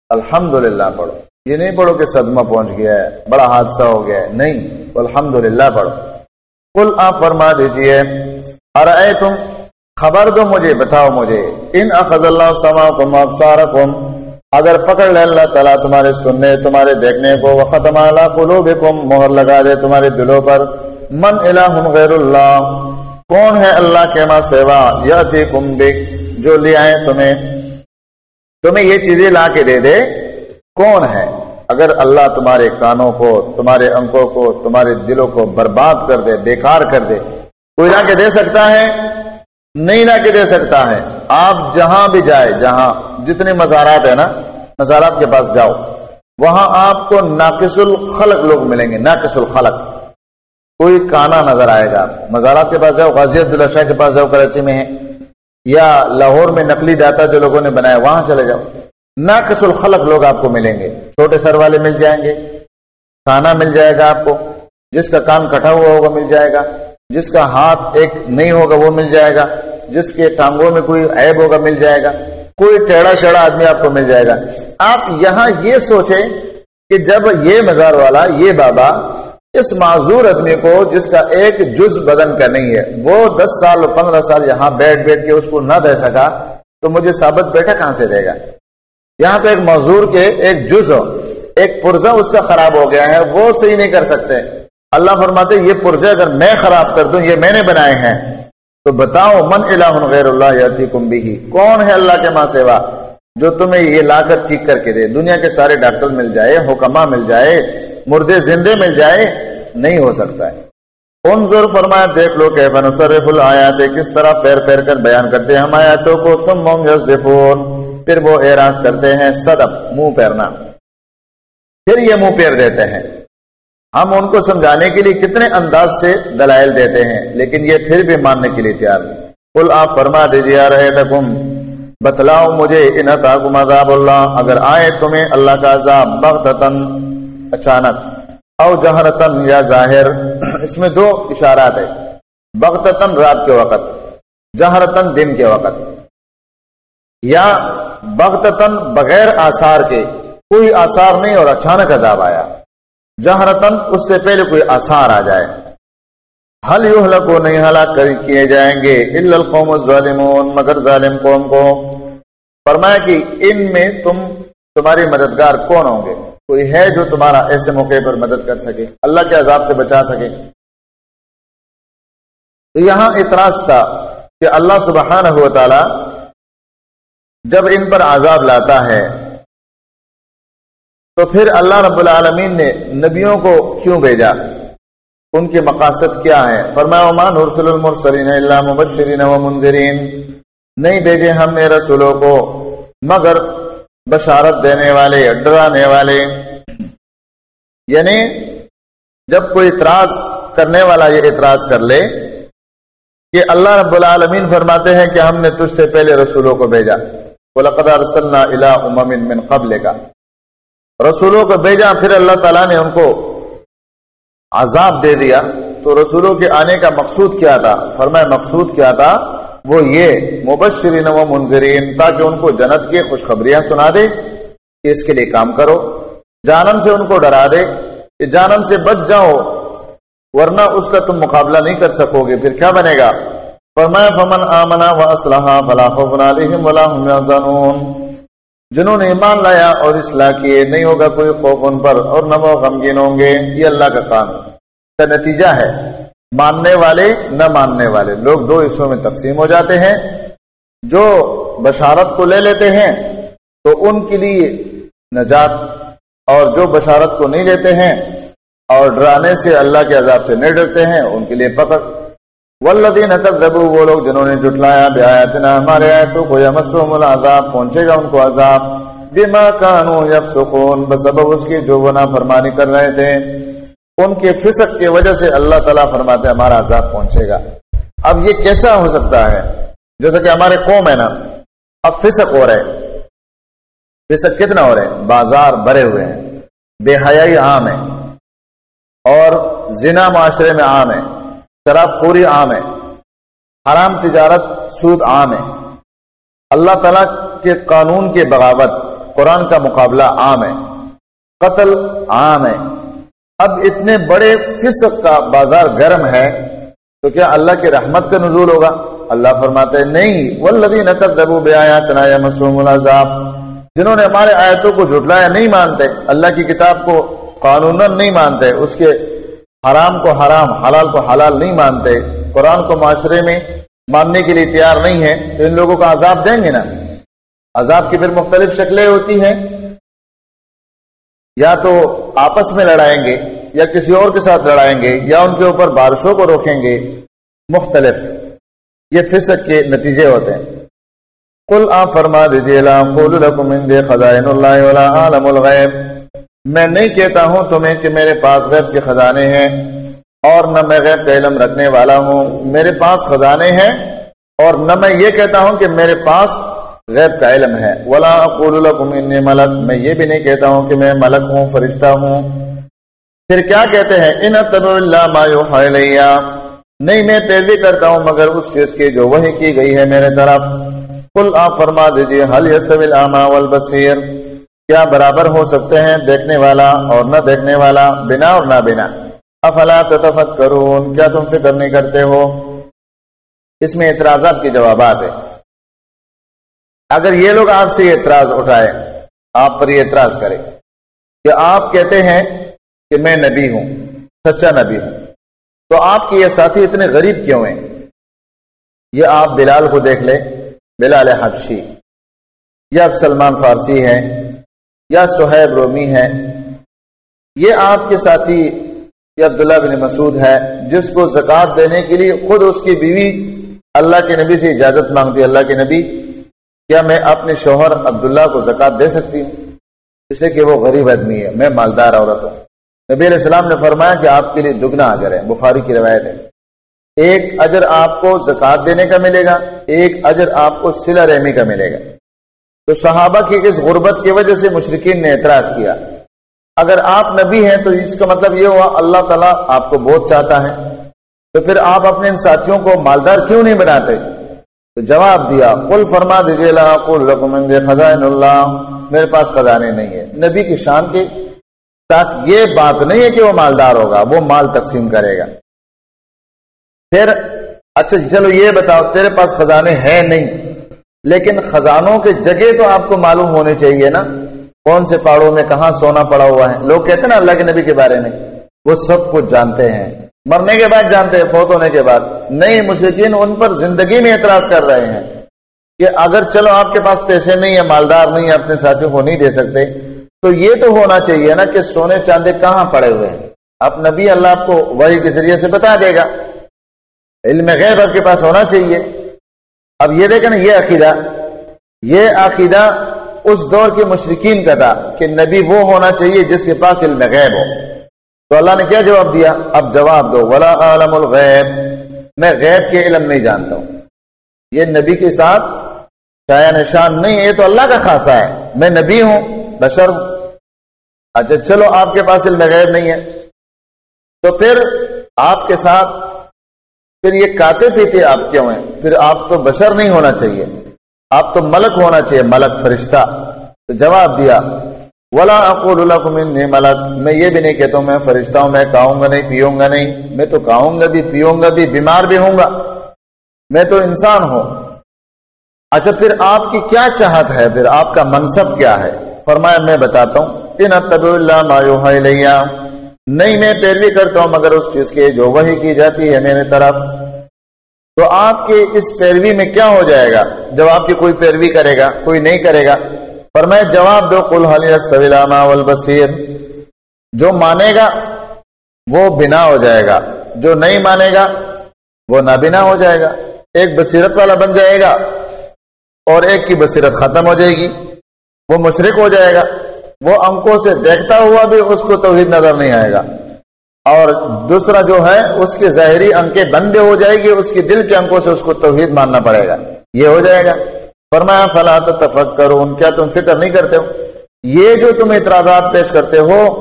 الحمد پڑھو۔ یہ نہیں پڑھو کہ صدمہ پہنچ گیا ہے، بڑا حادثہ ہو گیا ہے۔ نہیں الحمد للہ پڑھو۔ کل آپ فرما دیجیے ارے تم خبر دو مجھے، بتاؤ مجھے۔ ان اخذ اللہ سما کم افسارکم اگر پکڑ لے اللہ تعالیٰ تمہارے سننے، تمہارے دیکھنے کو وہ ختم مہر لگا دے تمہارے دلوں پر۔ من الہ غیر اللہ کون ہے اللہ کے ماں سیوا؟ یا جو لے آئے تمہیں۔ تمہیں یہ چیزیں لا کے دے دے، کون ہے؟ اگر اللہ تمہارے کانوں کو، تمہارے انکوں کو، تمہارے دلوں کو برباد کر دے، بیکار کر دے، کوئی لا کے دے سکتا ہے؟ نہیں لا کے دے سکتا ہے۔ آپ جہاں بھی جائے جہاں جتنے مزارات ہیں نا، مزارات کے پاس جاؤ، وہاں آپ کو ناقص الخلق لوگ ملیں گے، ناقص الخلق۔ کوئی کانا نظر آئے گا۔ مزارات کے پاس جاؤ، غازی عبداللہ شاہ کے پاس جاؤ، کراچی میں ہے یا لاہور میں نقلی داتا جو لوگوں نے بنایا، وہاں چلے جاؤ۔ ناقص الخلق لوگ آپ کو ملیں گے۔ چھوٹے سر والے مل جائیں گے۔ کھانا مل جائے گا آپ کو۔ جس کا کان کٹا ہوا ہوگا مل جائے گا۔ جس کا ہاتھ ایک نہیں ہوگا وہ مل جائے گا۔ جس کے ٹانگوں میں کوئی عیب ہوگا مل جائے گا۔ کوئی ٹیڑھا شیڑا آدمی آپ کو مل جائے گا۔ آپ یہاں یہ سوچیں کہ جب یہ مزار والا، یہ بابا اس معذور آدمی کو جس کا ایک جز بدن کا نہیں ہے، وہ دس سال پندرہ سال یہاں بیٹھ بیٹھ کے اس کو نہ دے سکا، تو مجھے ثابت بیٹا کہاں سے دے گا؟ یہاں پہ ایک معذور کے ایک جز ہو، ایک پرزا اس کا خراب ہو گیا ہے، وہ صحیح نہیں کر سکتے۔ اللہ فرماتے یہ پرزے اگر میں خراب کر دوں، یہ میں نے بنائے ہیں۔ تو بتاؤ، من الہ غیر اللہ یاتی بھی کون ہے اللہ کے ماں سیوا جو تمہیں یہ لا کر ٹھیک کر کے دے؟ دنیا کے سارے ڈاکٹر مل جائے حکما مل جائے مردے زندے مل جائے نہیں ہو سکتا ہے۔ انظر فرمایا، دیکھ لو کہ بنصرف الآیات، کس طرح پیر پیر کر بیان کرتے ہیں۔ ہم آیاتوں کو ثم هم یصدفون پھر وہ اعراض کرتے ہیں صدف منہ پیرنا پھر یہ منہ پیر دیتے ہیں۔ ہم ان کو سمجھانے کے لیے کتنے انداز سے دلائل دیتے ہیں، لیکن یہ پھر بھی ماننے کے لیے تیار۔ کل آپ فرما دیجیے رہے تکم بتلاؤ مجھے، ان عذاب اللہ۔ اگر آئے تمہیں اللہ کا عذاب بغتتن اچانک۔ او جہرتن یا ظاہر، اس میں دو اشارات ہے بغتتن رات کے وقت جہرتن دن کے وقت۔ یا بغتتن بغیر آثار کے، کوئی آثار نہیں اور اچانک عذاب آیا۔ جہرتن اس سے پہلے کوئی آثار آ جائے۔ حل یو کو نہیں ہلاک کیے جائیں گے۔ القوم الظالمون، مگر ظالم قوم کو۔ فرمایا کہ ان میں تم، تمہاری مددگار کون ہوں گے؟ کوئی ہے جو تمہارا ایسے موقع پر مدد کر سکے، اللہ کے عذاب سے بچا سکے۔ تو یہاں اعتراض تھا کہ اللہ سبحانہ ہوا تعالی جب ان پر عذاب لاتا ہے، تو پھر اللہ رب العالمین نے نبیوں کو کیوں بھیجا؟ ان کے مقاصد کیا ہیں؟ فرمایا مان رسول المرسلین اللہ مبشرین و منذرین۔ نہیں بھیجے ہم نے رسولوں کو، مگر بشارت دینے والے ڈرانے والے۔ یعنی جب کوئی اعتراض کرنے والا یہ اعتراض کر لے کہ اللہ رب العالمین فرماتے ہیں کہ ہم نے تجھ سے پہلے رسولوں کو بھیجا۔ بولقدہ رسول اللہ من قبل کا رسولوں کو بھیجا، پھر اللہ تعالیٰ نے ان کو عذاب دے دیا۔ تو رسولوں کے آنے کا مقصود کیا تھا؟ فرمایا، مقصود کیا تھا؟ وہ یہ مبشرین و منظرین تاکہ ان کو جنت کی خوشخبریاں سنا دے، کہ اس کے لیے کام کرو جانم سے ان کو ڈرا دے، کہ جانم سے بچ جاؤ، ورنہ اس کا تم مقابلہ نہیں کر سکو گے، پھر کیا بنے گا؟ فرمایا، فمن آمنا و اسلحہ فلا خوف علیہم ولا هم يحزنون۔ جنہوں نے ایمان لایا اور اصلاح کیے، نہیں ہوگا کوئی خوف ان پر اور نہ وہ غمگین ہوں گے۔ یہ اللہ کا قانون کا نتیجہ ہے۔ ماننے والے، نہ ماننے والے۔ لوگ دو حصوں میں تقسیم ہو جاتے ہیں۔ جو بشارت کو لے لیتے ہیں، تو ان کے لیے نجات، اور جو بشارت کو نہیں لیتے ہیں، اور ڈرانے سے اللہ کے عذاب سے نہیں ڈرتے ہیں، ان کے لیے پکڑ ولدین کذبوا، وہ لوگ جنہوں نے جٹلایا بیاتنا ہمارے آیتوں کو یمسهم العذاب، پہنچے گا ان کو عذاب۔ بما كانوا يفسقون بسبب اس کی جو وہ نافرمانی کر رہے تھے۔ ان کے فسق کی وجہ سے اللہ تعالیٰ فرماتے ہیں ہمارا عذاب پہنچے گا۔ اب یہ کیسا ہو سکتا ہے؟ جیسا کہ ہمارے قوم ہے نا، اب فسق ہو رہے۔ فسق کتنا ہو رہے؟ بازار بھرے ہوئے ہیں۔ بے حیائی عام ہے۔ اور زنا معاشرے میں عام ہے۔ شراب خوری عام ہے۔ حرام تجارت سود عام ہے۔ اللہ تعالی کے قانون کے بغاوت، قرآن کا مقابلہ عام ہے۔ قتل عام ہے۔ اب اتنے بڑے فسق کا بازار گرم ہے تو کیا اللہ کی رحمت کا نزول ہوگا؟ اللہ فرماتے ہیں، نہیں۔ والذین کذبوا بآیاتنا یمسهم العذاب۔ جنہوں نے ہمارے آیتوں کو جھٹلایا نہیں مانتے، اللہ کی کتاب کو قانون نہیں مانتے، اس کے حرام کو حرام، حلال کو حلال نہیں مانتے۔ قرآن کو معاشرے میں ماننے کے لیے تیار نہیں ہے تو ان لوگوں کا عذاب دیں گے نا؟ عذاب کی پھر مختلف شکلیں ہوتی ہیں۔ یا تو آپس میں لڑائیں گے یا کسی اور کے ساتھ لڑائیں گے یا ان کے اوپر بارشوں کو روکیں گے، مختلف یہ فسق کے نتیجے ہوتے ہیں۔ کل آپ فرما دیجیے خزائن اللہ عالم الغیب۔ میں نہیں کہتا ہوں تمہیں کہ میرے پاس غیب کے خزانے ہیں اور نہ میں غیب کا علم رکھنے والا ہوں۔ میرے پاس خزانے ہیں اور نہ میں یہ کہتا ہوں کہ میرے پاس غیب کا علم ہے۔ ولا اقول لكم انی ملک میں یہ بھی نہیں کہتا ہوں کہ میں ملک ہوں، فرشتہ ہوں۔ پھر کیا کہتے ہیں؟ ان تبع اللہ ما یوحى الیہ نہیں، میں پیروی کرتا ہوں، مگر اس چیز کی جو وحی کی گئی ہے میرے طرف۔ قل، آپ فرما دیجیے، هل يستوي الاعمى والبصير؟ کیا برابر ہو سکتے ہیں دیکھنے والا اور نہ دیکھنے والا، بنا اور نہ بنا؟ افلا تتفکرون؟ کیا تم فکر نہیں کرتے ہو؟ اس میں اعتراضات کے جوابات ہیں۔ اگر یہ لوگ آپ سے اعتراض اٹھائے آپ پر یہ اعتراض کرے کہ آپ کہتے ہیں کہ میں نبی ہوں، سچا نبی ہوں۔ تو آپ کے یہ ساتھی اتنے غریب کیوں ہیں؟ یہ آپ بلال کو دیکھ لیں، بلال حبشی۔ یا سلمان فارسی ہے یا سہیب رومی ہے یہ آپ کے ساتھی یہ عبداللہ بن مسعود ہے، جس کو زکوٰۃ دینے کے لیے خود اس کی بیوی اللہ کے نبی سے اجازت مانگتی، اللہ کے نبی۔ کیا میں اپنے شوہر عبداللہ کو زکوٰۃ دے سکتی ہوں؟ اس لیے کہ وہ غریب آدمی ہے، میں مالدار عورت ہوں۔ نبی علیہ السلام نے فرمایا کہ آپ کے لیے دگنا اجر ہے، بخاری کی روایت ہے۔ ایک اجر آپ کو زکوٰۃ دینے کا ملے گا، ایک اجر آپ کو سلا رحمی کا ملے گا۔ تو صحابہ کی اس غربت کی وجہ سے مشرقین نے اعتراض کیا۔ اگر آپ نبی ہیں تو اس کا مطلب یہ ہوا، اللہ تعالیٰ آپ کو بہت چاہتا ہے۔ تو پھر آپ اپنے ان ساتھیوں کو مالدار کیوں نہیں بناتے؟ تو جواب دیا کل فرما دیجیے خزائن اللہ، میرے پاس خزانے نہیں ہے نبی کی شان کے ساتھ یہ بات نہیں ہے کہ وہ مالدار ہوگا، وہ مال تقسیم کرے گا۔ پھر اچھا چلو یہ بتاؤ، تیرے پاس خزانے ہیں نہیں، لیکن خزانوں کے جگہ تو آپ کو معلوم ہونے چاہیے نا۔ کون سے پہاڑوں میں کہاں سونا پڑا ہوا ہے؟ لوگ کہتے ہیں نا، اللہ کے نبی کے بارے میں۔ وہ سب کچھ جانتے ہیں۔ مرنے کے بعد جانتے ہیں، فوت ہونے کے بعد۔ نہیں مشرقین ان پر زندگی میں اعتراض کر رہے ہیں کہ اگر چلو آپ کے پاس پیسے نہیں ہے مالدار نہیں ہے اپنے ساتھیوں کو نہیں دے سکتے، تو یہ تو ہونا چاہیے نا کہ سونے چاندے کہاں پڑے ہوئے ہیں۔ اب نبی اللہ آپ کو وہی کے ذریعے سے بتا دے گا۔ علم غیب آپ کے پاس ہونا چاہیے۔ اب یہ دیکھیں نا، یہ عقیدہ یہ عقیدہ اس دور کے مشرقین کا تھا کہ نبی وہ ہونا چاہیے جس کے پاس علم غیب ہو۔ تو اللہ نے کیا جواب دیا؟ اب جواب دو، ولا عالم الغیب میں غیب کے علم نہیں جانتا ہوں۔ یہ نبی کے ساتھ شاید نشان نہیں یہ تو اللہ کا خاصا ہے۔ میں نبی ہوں، بشر اچھا چلو آپ کے پاس علم غیب نہیں ہے۔ تو پھر آپ کے ساتھ، پھر یہ کاتے پیتے آپ کیوں ہیں؟ پھر آپ تو بشر نہیں ہونا چاہیے۔ آپ تو ملک ہونا چاہیے، ملک فرشتہ۔ تو جواب دیا ولا اقول لكم اني ملک میں یہ بھی نہیں کہتا ہوں، میں فرشتہ ہوں میں کہوں گا نہیں، پیوں گا نہیں. میں تو کہوں گا بھی، پیوں گا بھی، بیمار بھی ہوں گا. میں تو انسان ہوں. اچھا پھر آپ کی کیا چاہت ہے؟ پھر آپ کا منصب کیا ہے؟ فرمایا، میں بتاتا ہوں. ان طب اللہ مایو نہیں، میں پیروی کرتا ہوں، مگر اس چیز کی جو وہی کی جاتی ہے میرے طرف. تو آپ کے اس پیروی میں کیا ہو جائے گا؟ جب آپ کی کوئی پیروی کرے گا، کوئی نہیں کرے گا پر میں جواب دو کل حلیہ والبصیر جو مانے گا، وہ بنا ہو جائے گا۔ جو نہیں مانے گا، وہ نابینا ہو جائے گا۔ ایک بصیرت والا بن جائے گا اور ایک کی بصیرت ختم ہو جائے گی۔ وہ مشرق ہو جائے گا۔ وہ انکوں سے دیکھتا ہوا بھی اس کو توحید نظر نہیں آئے گا۔ اور دوسرا جو ہے، اس کی ظاہری انکیں بندے ہو جائے گی، اس کی دل کے انکوں سے اس کو توحید ماننا پڑے گا۔ یہ ہو جائے گا۔ فرمایا، فلا تفک کرو ان کیا تم فکر نہیں کرتے ہو؟ یہ جو تم اعتراضات پیش کرتے ہو،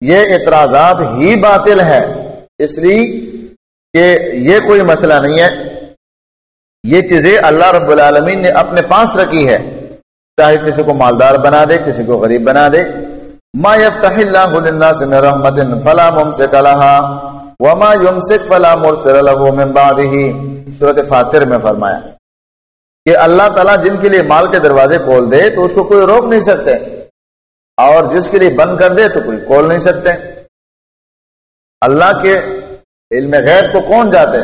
یہ اعتراضات ہی باطل ہے۔ اس لیے کہ یہ کوئی مسئلہ نہیں ہے۔ یہ چیزیں اللہ رب العالمین نے اپنے پاس رکھی ہے۔ چاہے کسی کو مالدار بنا دے، کسی کو غریب بنا دے۔ ما يفتح الله للناس من رحمت فلا ممسك لها وما يمسك فلا مرسل له من بعده سورۃ فاتر میں فرمایا۔ کہ اللہ تعالیٰ جن کے لیے مال کے دروازے کھول دے تو اس کو کوئی روک نہیں سکتے اور جس کے لیے بند کر دے تو کوئی کھول نہیں سکتے اللہ کے علم غیر کو کون جاتے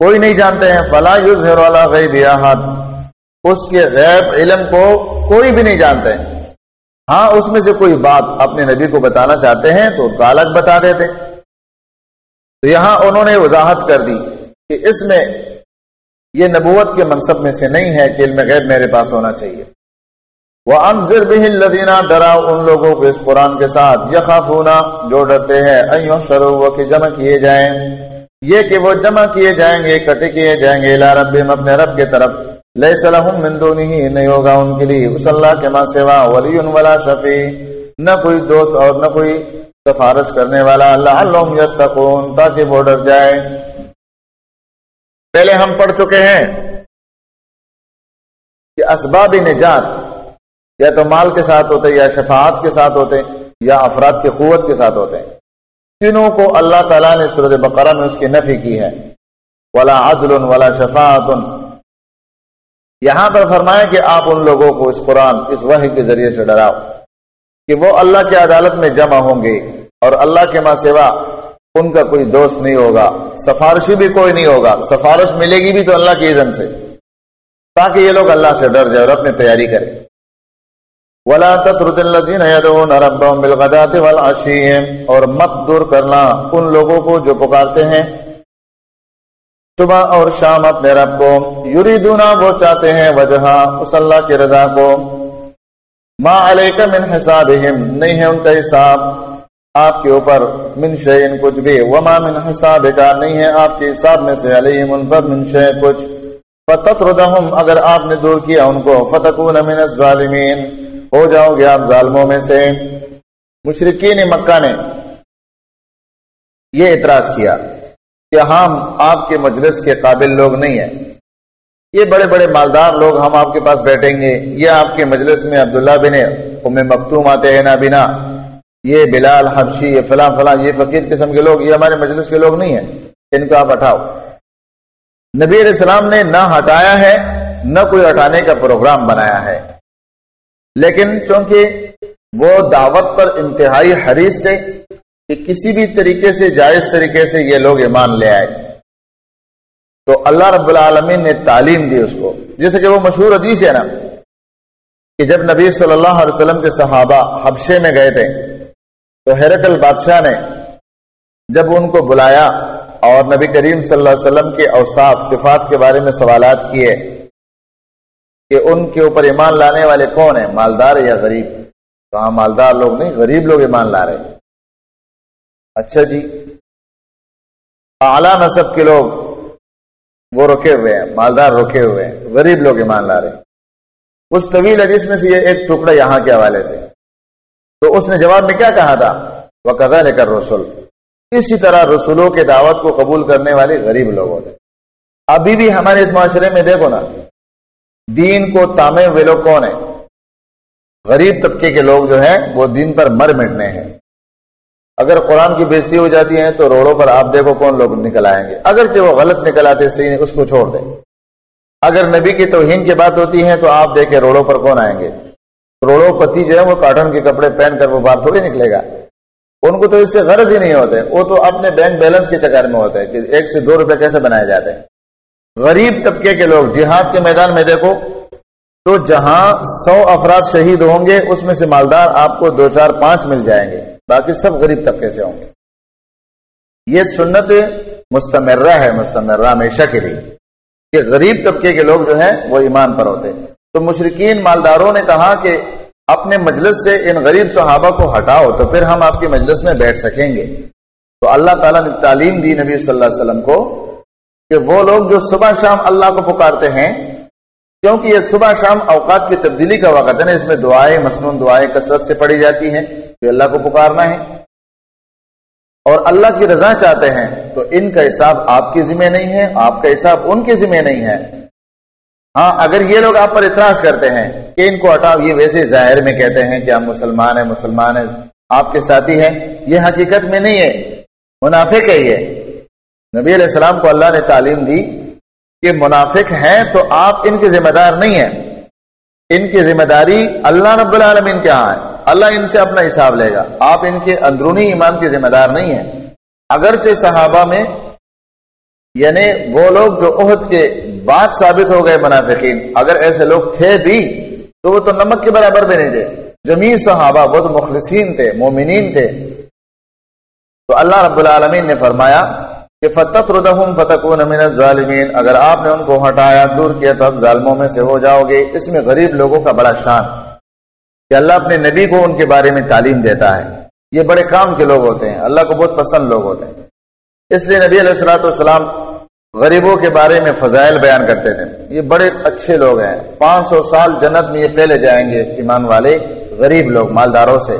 کوئی نہیں جانتے ہیں فلاں یوز والا غیب اس کے غیب علم کو کوئی بھی نہیں جانتے ہاں اس میں سے کوئی بات اپنے نبی کو بتانا چاہتے ہیں تو الگ بتا دیتے تو یہاں انہوں نے وضاحت کر دی کہ اس میں یہ نبوت کے منصب میں سے نہیں ہے کہ علم غیب میرے پاس ہونا چاہیے۔ وہ انضر بھی لدینہ ڈرا ان لوگوں کو اس قرآن کے ساتھ۔ یخافونا جو ڈرتے ہیں شروع کہ جمع کیے جائیں۔ یہ کہ وہ جمع کیے جائیں گے، کٹے کیے جائیں گے لا رب اپنے رب کے طرف۔ لے سلحم مندونی ہی نہیں ہوگا ان کے لیے۔ اس اللہ کے ماں سوا ولی ولا شفیع نہ کوئی دوست اور نہ کوئی سفارش کرنے والا۔ اللہ اللہ تاکہ وہ ڈر جائے پہلے ہم پڑھ چکے ہیں کہ اسباب نجات یا تو مال کے ساتھ ہوتے یا شفاعت کے ساتھ ہوتے یا افراد کی قوت کے ساتھ ہوتے تینوں کو اللہ تعالیٰ نے صورت بقرہ میں اس کی نفی کی ہے۔ ولا عدل ولا شفاعت۔ یہاں پر فرمایا کہ آپ ان لوگوں کو اس قرآن، اس وحی کے ذریعے سے ڈراؤ کہ وہ اللہ کی عدالت میں جمع ہوں گے اور اللہ کے ماں سوا ان کا کوئی دوست نہیں ہوگا، سفارشی بھی کوئی نہیں ہوگا، سفارش ملے گی بھی تو اللہ کی اذن سے۔ تاکہ یہ لوگ اللہ سے ڈر جائے اور اپنی تیاری کرے۔ ولا اور مت دور کرنا ان لوگوں کو جو پکارتے ہیں۔ صبح اور شام اپنے رب کو۔ یوری دونا وہ چاہتے ہیں وجہ اس اللہ کی رضا کو۔ ماں علیہ من حسابہم نہیں ہے ان کا حساب۔ آپ کے اوپر من شعین کچھ بھی، وما من حساب کا نہیں ہے آپ کے حساب میں سے علیہم ان پر من شع کچھ۔ فتطردہم اگر آپ نے دور کیا ان کو فتکون من الظالمین ہو جاؤ گے آپ ظالموں میں سے۔ مشرقین مکہ نے یہ اعتراض کیا کہ ہم آپ کے مجلس کے قابل لوگ نہیں ہیں۔ یہ بڑے بڑے مالدار لوگ ہم آپ کے پاس بیٹھیں گے۔ یہ آپ کے مجلس میں عبداللہ بن ام مکتوم آتے ہیں نا بنا۔ یہ بلال حبشی، یہ فلاں فلاں یہ فقیر قسم کے لوگ، یہ ہمارے مجلس کے لوگ نہیں ہیں۔ ان کو آپ ہٹاؤ نبی علیہ السلام نے نہ ہٹایا ہے، نہ کوئی ہٹانے کا پروگرام بنایا ہے۔ لیکن چونکہ وہ دعوت پر انتہائی حریص تھے کہ کسی بھی طریقے سے، جائز طریقے سے یہ لوگ ایمان لے آئے۔ تو اللہ رب العالمین نے تعلیم دی اس کو۔ جیسے کہ وہ مشہور حدیث ہے نا، کہ جب نبی صلی اللہ علیہ وسلم کے صحابہ حبشے میں گئے تھے تو حیرت بادشاہ نے جب ان کو بلایا اور نبی کریم صلی اللہ علیہ وسلم کے اوساف صفات کے بارے میں سوالات کیے کہ ان کے اوپر ایمان لانے والے کون ہیں، مالدار یا غریب؟ کہاں مالدار لوگ نہیں، غریب لوگ ایمان لا رہے اچھا جی اعلی نصب کے لوگ وہ رکے ہوئے ہیں، مالدار رکے ہوئے ہیں، غریب لوگ ایمان لا رہے اس طویل حدیث میں سے یہ ایک ٹکڑا یہاں کے حوالے سے۔ تو اس نے جواب میں کیا کہا تھا؟ وہ قدر کر رسول اسی طرح رسولوں کے دعوت کو قبول کرنے والے غریب لوگ ہوتے ابھی بھی ہمارے اس معاشرے میں دیکھو نا، دین کو تامے ہوئے لوگ کون ہیں؟ غریب طبقے کے لوگ جو ہیں، وہ دین پر مر مٹنے ہیں۔ اگر قرآن کی بےزتی ہو جاتی ہے تو روڈوں پر آپ دیکھو کون لوگ نکل آئیں گے۔ اگرچہ وہ غلط نکل آتے صحیح اس کو چھوڑ دیں۔ اگر نبی کی توہین کی بات ہوتی ہے تو آپ دیکھیں روڈوں پر کون آئیں گے۔ کروڑوں پتی جو ہے وہ کاٹن کے کپڑے پہن کر وہ باہر تھوڑی نکلے گا۔ ان کو تو اس سے غرض ہی نہیں ہوتے۔ وہ تو اپنے بینک بیلنس کے چکر میں ہوتے ہیں کہ ایک سے دو روپے کیسے بنائے جاتے ہیں۔ غریب طبقے کے لوگ جہاد کے میدان میں دیکھو تو جہاں سو افراد شہید ہوں گے، اس میں سے مالدار آپ کو دو چار پانچ مل جائیں گے۔ باقی سب غریب طبقے سے ہوں گے۔ یہ سنت مستمرہ ہے، مستمرہ ہمیشہ کے لیے۔ کہ غریب طبقے کے لوگ جو ہیں وہ ایمان پر ہوتے ہیں۔ تو مشرقین مالداروں نے کہا کہ اپنے مجلس سے ان غریب صحابہ کو ہٹاؤ تو پھر ہم آپ کے مجلس میں بیٹھ سکیں گے۔ تو اللہ تعالیٰ نے تعلیم دی نبی صلی اللہ علیہ وسلم کو کہ وہ لوگ جو صبح شام اللہ کو پکارتے ہیں، کیونکہ یہ صبح شام اوقات کی تبدیلی کا وقت ہے نا اس میں دعائیں مصنون دعائیں کثرت سے پڑھی جاتی ہیں کہ اللہ کو پکارنا ہے۔ اور اللہ کی رضا چاہتے ہیں، تو ان کا حساب آپ کی ذمہ نہیں ہے، آپ کا حساب ان کے ذمہ نہیں ہے۔ ہاں اگر یہ لوگ آپ پر اعتراض کرتے ہیں کہ ان کو ہٹاؤ، یہ ویسے ظاہر میں کہتے ہیں کہ ہم مسلمان ہیں مسلمان ہیں، آپ کے ساتھی ہیں، یہ حقیقت میں نہیں ہے۔ منافق ہے یہ۔ نبی علیہ السلام کو اللہ نے تعلیم دی کہ منافق ہیں تو آپ ان کے ذمہ دار نہیں ہیں۔ ان کی ذمہ داری اللہ رب العالمین کے یہاں ہے۔ اللہ ان سے اپنا حساب لے گا۔ آپ ان کے اندرونی ایمان کے ذمہ دار نہیں ہیں۔ اگرچہ صحابہ میں یعنی وہ لوگ جو عہد کے بات ثابت ہو گئے منافقین۔ اگر ایسے لوگ تھے بھی، تو وہ تو نمک کے برابر بھی نہیں تھے۔ جمی صحابہ وہ تو مخلصین تھے، مومنین تھے۔ تو اللہ رب العالمین نے فرمایا کہ فتح ردہم فتح من الظالمین اگر آپ نے ان کو ہٹایا، دور کیا، تو اب ظالموں میں سے ہو جاؤ گے۔ اس میں غریب لوگوں کا بڑا شان کہ اللہ اپنے نبی کو ان کے بارے میں تعلیم دیتا ہے۔ یہ بڑے کام کے لوگ ہوتے ہیں، اللہ کو بہت پسند لوگ ہوتے ہیں۔ اس لیے نبی علیہ السلاۃ والسلام غریبوں کے بارے میں فضائل بیان کرتے تھے۔ یہ بڑے اچھے لوگ ہیں۔ پانچ سو سال جنت میں یہ پہلے جائیں گے ایمان والے غریب لوگ، مالداروں سے۔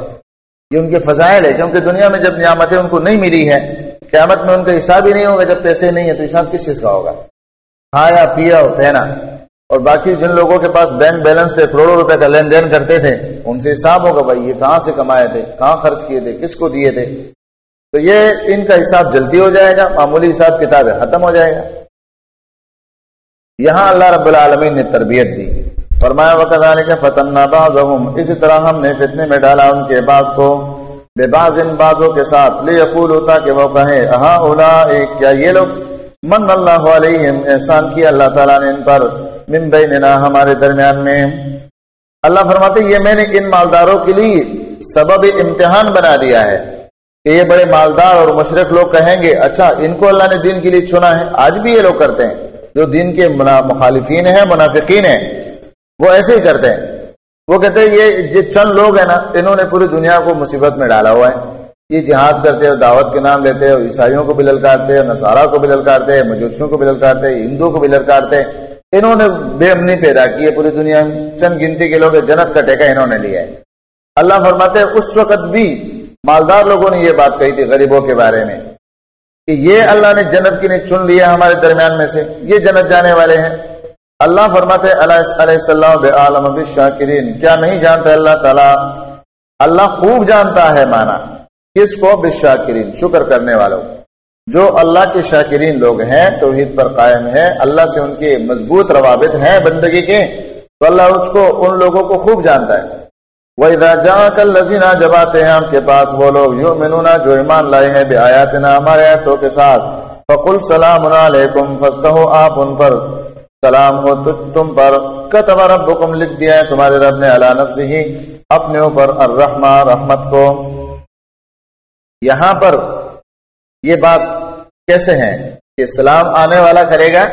یہ ان کے فضائل ہے کیونکہ دنیا میں جب نعمتیں ان کو نہیں ملی ہے قیامت میں ان کا حساب ہی نہیں ہوگا۔ جب پیسے نہیں ہے تو حساب کس چیز کا ہوگا؟ کھایا، پیا اور پہنا۔ اور باقی جن لوگوں کے پاس بینک بیلنس تھے، کروڑوں روپے کا لین دین کرتے تھے، ان سے حساب ہوگا بھائی، یہ کہاں سے کمائے تھے؟ کہاں خرچ کیے تھے؟ کس کو دیے تھے؟ تو یہ ان کا حساب جلدی ہو جائے گا، معمولی حساب کتاب ختم ہو جائے گا۔ یہاں اللہ رب العالمین نے تربیت دی۔ فرمایا وقت آنے کے فتح اسی طرح ہم نے فتنے میں ڈالا ان کے باز کو۔ بے باز ان بازوں کے ساتھ۔ لے یقول ہوتا کہ وہ کہے ہاں اولا کیا یہ لوگ، من اللہ علیہم احسان کیا اللہ تعالیٰ نے ان پر۔ من بیننا ہمارے درمیان میں۔ اللہ فرماتے یہ میں نے ان مالداروں کے لیے سبب امتحان بنا دیا ہے۔ کہ یہ بڑے مالدار اور مشرق لوگ کہیں گے اچھا ان کو اللہ نے دین کے لیے چنا ہے، آج بھی یہ لوگ کرتے ہیں۔ جو دین کے مخالفین ہیں، منافقین ہیں، وہ ایسے ہی کرتے ہیں۔ وہ کہتے ہیں، یہ چند لوگ ہیں نا، انہوں نے پوری دنیا کو مصیبت میں ڈالا ہوا ہے۔ یہ جہاد کرتے ہیں، دعوت کے نام لیتے ہیں عیسائیوں کو بھی للکارتے ہیں، نصارہ کو بھی للکارتے ہیں، مجوسیوں کو بھی للکارتے ہیں ہندوؤں کو بھی للکارتے ہیں۔ انہوں نے بے امنی پیدا کی ہے پوری دنیا میں۔ چند گنتی کے لوگ جنت کا ٹیکا انہوں نے لیا ہے۔ اللہ فرماتے ہیں، اس وقت بھی مالدار لوگوں نے یہ بات کہی تھی غریبوں کے بارے میں کہ یہ اللہ نے جنت کی نے چن لیا ہمارے درمیان میں سے، یہ جنت جانے والے ہیں۔ اللہ فرماتے علیہ السلام عالم شاکرین۔ کیا نہیں جانتا اللہ تعالیٰ؟ اللہ خوب جانتا ہے مانا۔ کس کو؟ بشاکرین شکر کرنے والوں۔ جو اللہ کے شاکرین لوگ ہیں، توحید پر قائم ہے اللہ سے ان کے مضبوط روابط ہیں بندگی کے، تو اللہ اس کو، ان لوگوں کو خوب جانتا ہے۔ وہ کل لذینہ جب آتے ہیں آپ کے پاس، وہ لوگ یو جو ایمان لائے ہیں بے آیات ہمارے آیتوں کے ساتھ۔ فقل سلام علیکم فسکہ آپ ان پر۔ سلام ہو تم پر۔ کتب ربکم لکھ دیا ہے تمہارے رب نے علا نفس ہی اپنے اوپر الرحمہ رحمت کو۔ یہاں پر یہ بات کیسے ہیں کہ سلام آنے والا کرے گا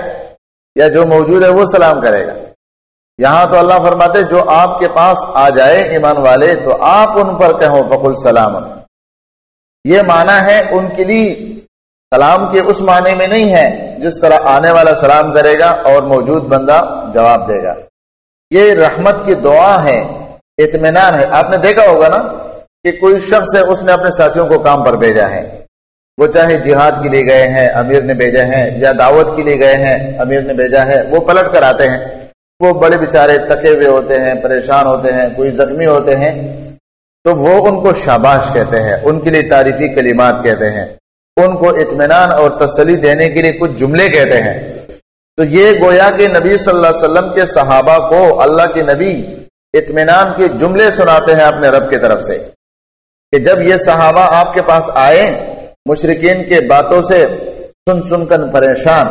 یا جو موجود ہے وہ سلام کرے گا؟ یہاں تو اللہ فرماتے جو آپ کے پاس آ جائے ایمان والے، تو آپ ان پر کہو بکل سلام. یہ معنی ہے ان کے لیے سلام کے اس معنی میں نہیں ہے، جس طرح آنے والا سلام کرے گا اور موجود بندہ جواب دے گا. یہ رحمت کی دعا ہے، اطمینان ہے. آپ نے دیکھا ہوگا نا کہ کوئی شخص ہے، اس نے اپنے ساتھیوں کو کام پر بھیجا ہے. وہ چاہے جہاد کے لیے گئے ہیں، امیر نے بھیجا ہے، یا دعوت کے لیے گئے ہیں، امیر نے بھیجا ہے، وہ پلٹ کر آتے ہیں. وہ بڑے بےچارے تکے ہوئے ہوتے ہیں، پریشان ہوتے ہیں، کوئی زخمی ہوتے ہیں، تو وہ ان کو شاباش کہتے ہیں، ان کے لیے تعریفی کلمات کہتے ہیں، ان کو اطمینان اور تسلی دینے کے لیے کچھ جملے کہتے ہیں۔ تو یہ گویا کہ نبی صلی اللہ علیہ وسلم کے صحابہ کو اللہ کے نبی اطمینان کے جملے سناتے ہیں اپنے رب کی طرف سے۔ کہ جب یہ صحابہ آپ کے پاس آئے مشرقین کے باتوں سے سن سن کر پریشان،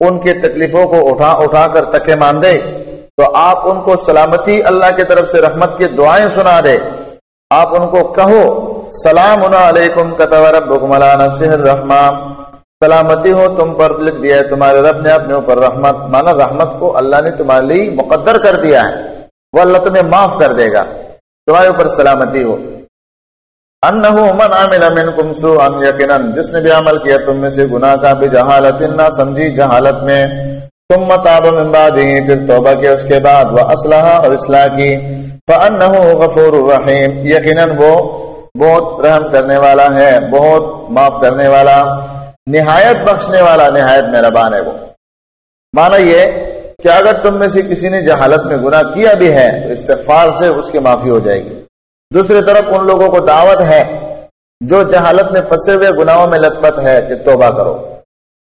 ان کی تکلیفوں کو اٹھا اٹھا کر تکے مان دے تو آپ ان کو سلامتی اللہ کی طرف سے رحمت کی دعائیں سنا دے آپ ان کو کہو سلام علیکم کتب سلامتی ہو تم پر، لکھ دیا ہے تمہارے رب نے اپنے اوپر رحمت۔ مانا رحمت کو اللہ نے تمہارے لیے مقدر کر دیا ہے۔ وہ اللہ تمہیں معاف کر دے گا۔ تمہارے اوپر سلامتی ہو۔ انہو من عمل منکم سوءا یقینا۔ جس نے بھی عمل کیا تم میں سے گناہ کا بھی جہالت نہ سمجھی جہالت میں۔ ثم تاب من بعده پھر توبہ کیا اس کے بعد وہ اسلحہ اور اصلاح کی۔ فانه غفور الرحیم یقینا وہ بہت رحم کرنے والا ہے، بہت معاف کرنے والا، نہایت بخشنے والا، نہایت مہربان ہے وہ۔ مانا یہ کہ اگر تم میں سے کسی نے جہالت میں گناہ کیا بھی ہے، تو استغفار سے اس کی معافی ہو جائے گی۔ دوسری طرف ان لوگوں کو دعوت ہے، جو جہالت میں پھنسے ہوئے گناہوں میں لت پت ہے، کہ توبہ کرو۔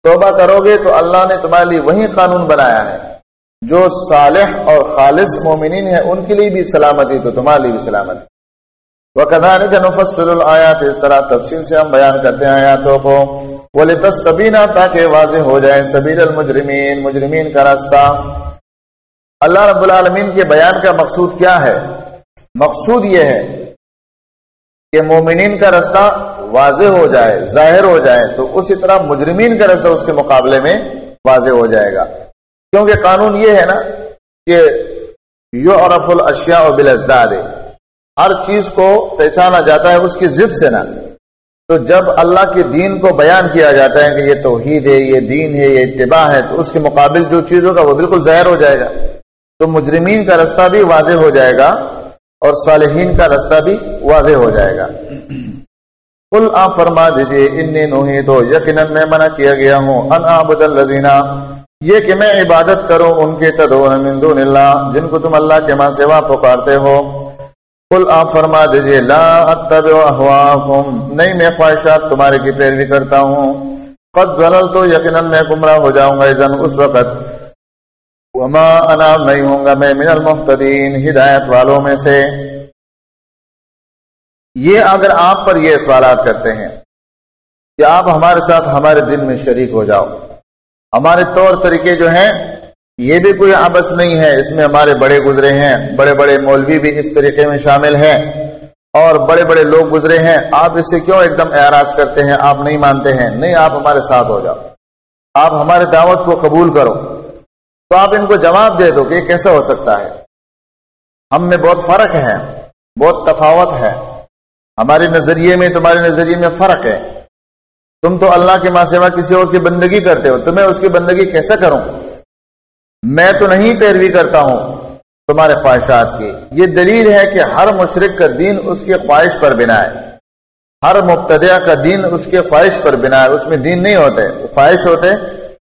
توبہ کرو گے تو اللہ نے تمہارے لیے وہی قانون بنایا ہے۔ جو صالح اور خالص مومنین ہے ان کے لیے بھی سلامتی تو تمہارے لیے بھی سلامتی وہ کدانی کا نفصل آیات اس طرح تفصیل سے ہم بیان کرتے ہیں آیاتوں کو۔ بولے تس تاکہ واضح ہو جائے سبیل المجرمین۔ مجرمین کا راستہ۔ اللہ رب العالمین کے بیان کا مقصود کیا ہے؟ مقصود یہ ہے کہ مومنین کا رستہ واضح ہو جائے، ظاہر ہو جائے، تو اسی طرح مجرمین کا رستہ اس کے مقابلے میں واضح ہو جائے گا۔ کیونکہ قانون یہ ہے نا کہ یو عرف الاشیاء و ہر چیز کو پہچانا جاتا ہے اس کی ضد سے نا۔ تو جب اللہ کے دین کو بیان کیا جاتا ہے کہ یہ توحید ہے، یہ دین ہے، یہ اتباع ہے، تو اس کے مقابل جو چیز ہوگا وہ بالکل ظاہر ہو جائے گا۔ تو مجرمین کا رستہ بھی واضح ہو جائے گا اور صالحین کا رستہ بھی واضح ہو جائے گا۔ کل آپ فرما دیجیے انی نوہی تو یقیناً میں منع کیا گیا ہوں، ان عبد الزینہ یہ کہ میں عبادت کروں ان کے تدون من دون اللہ، جن کو تم اللہ کے ماں سوا پکارتے ہو۔ کل آپ فرما دیجیے لا اتبع احواکم نہیں میں خواہشات تمہارے کی پیروی کرتا ہوں۔ قد ضلل تو یقیناً میں گمراہ ہو جاؤں گا اذن اس وقت۔ وما انا، نہیں ہوں گا میں من المحتدین ہدایت والوں میں سے۔ یہ اگر آپ پر یہ سوالات کرتے ہیں کہ آپ ہمارے ساتھ ہمارے دل میں شریک ہو جاؤ، ہمارے طور طریقے جو ہیں، یہ بھی کوئی آپس نہیں ہے، اس میں ہمارے بڑے گزرے ہیں، بڑے بڑے مولوی بھی اس طریقے میں شامل ہیں اور بڑے بڑے لوگ گزرے ہیں، آپ اس سے کیوں ایک دم اعراض کرتے ہیں، آپ نہیں مانتے ہیں؟ نہیں، آپ ہمارے ساتھ ہو جاؤ۔ آپ ہمارے دعوت کو قبول کرو۔ تو آپ ان کو جواب دے دو کہ یہ کیسے ہو سکتا ہے۔ ہم میں بہت فرق ہے، بہت تفاوت ہے۔ ہمارے نظریے میں تمہارے نظریے میں فرق ہے۔ تم تو اللہ کے ماں سوا کسی اور کی بندگی کرتے ہو، تمہیں اس کی بندگی کیسے کروں؟ میں تو نہیں پیروی کرتا ہوں تمہارے خواہشات کی۔ یہ دلیل ہے کہ ہر مشرق کا دین اس کے خواہش پر بنا ہے۔ ہر مبتدیہ کا دین اس کے خواہش پر بنا ہے۔ اس میں دین نہیں ہوتے، خواہش ہوتے،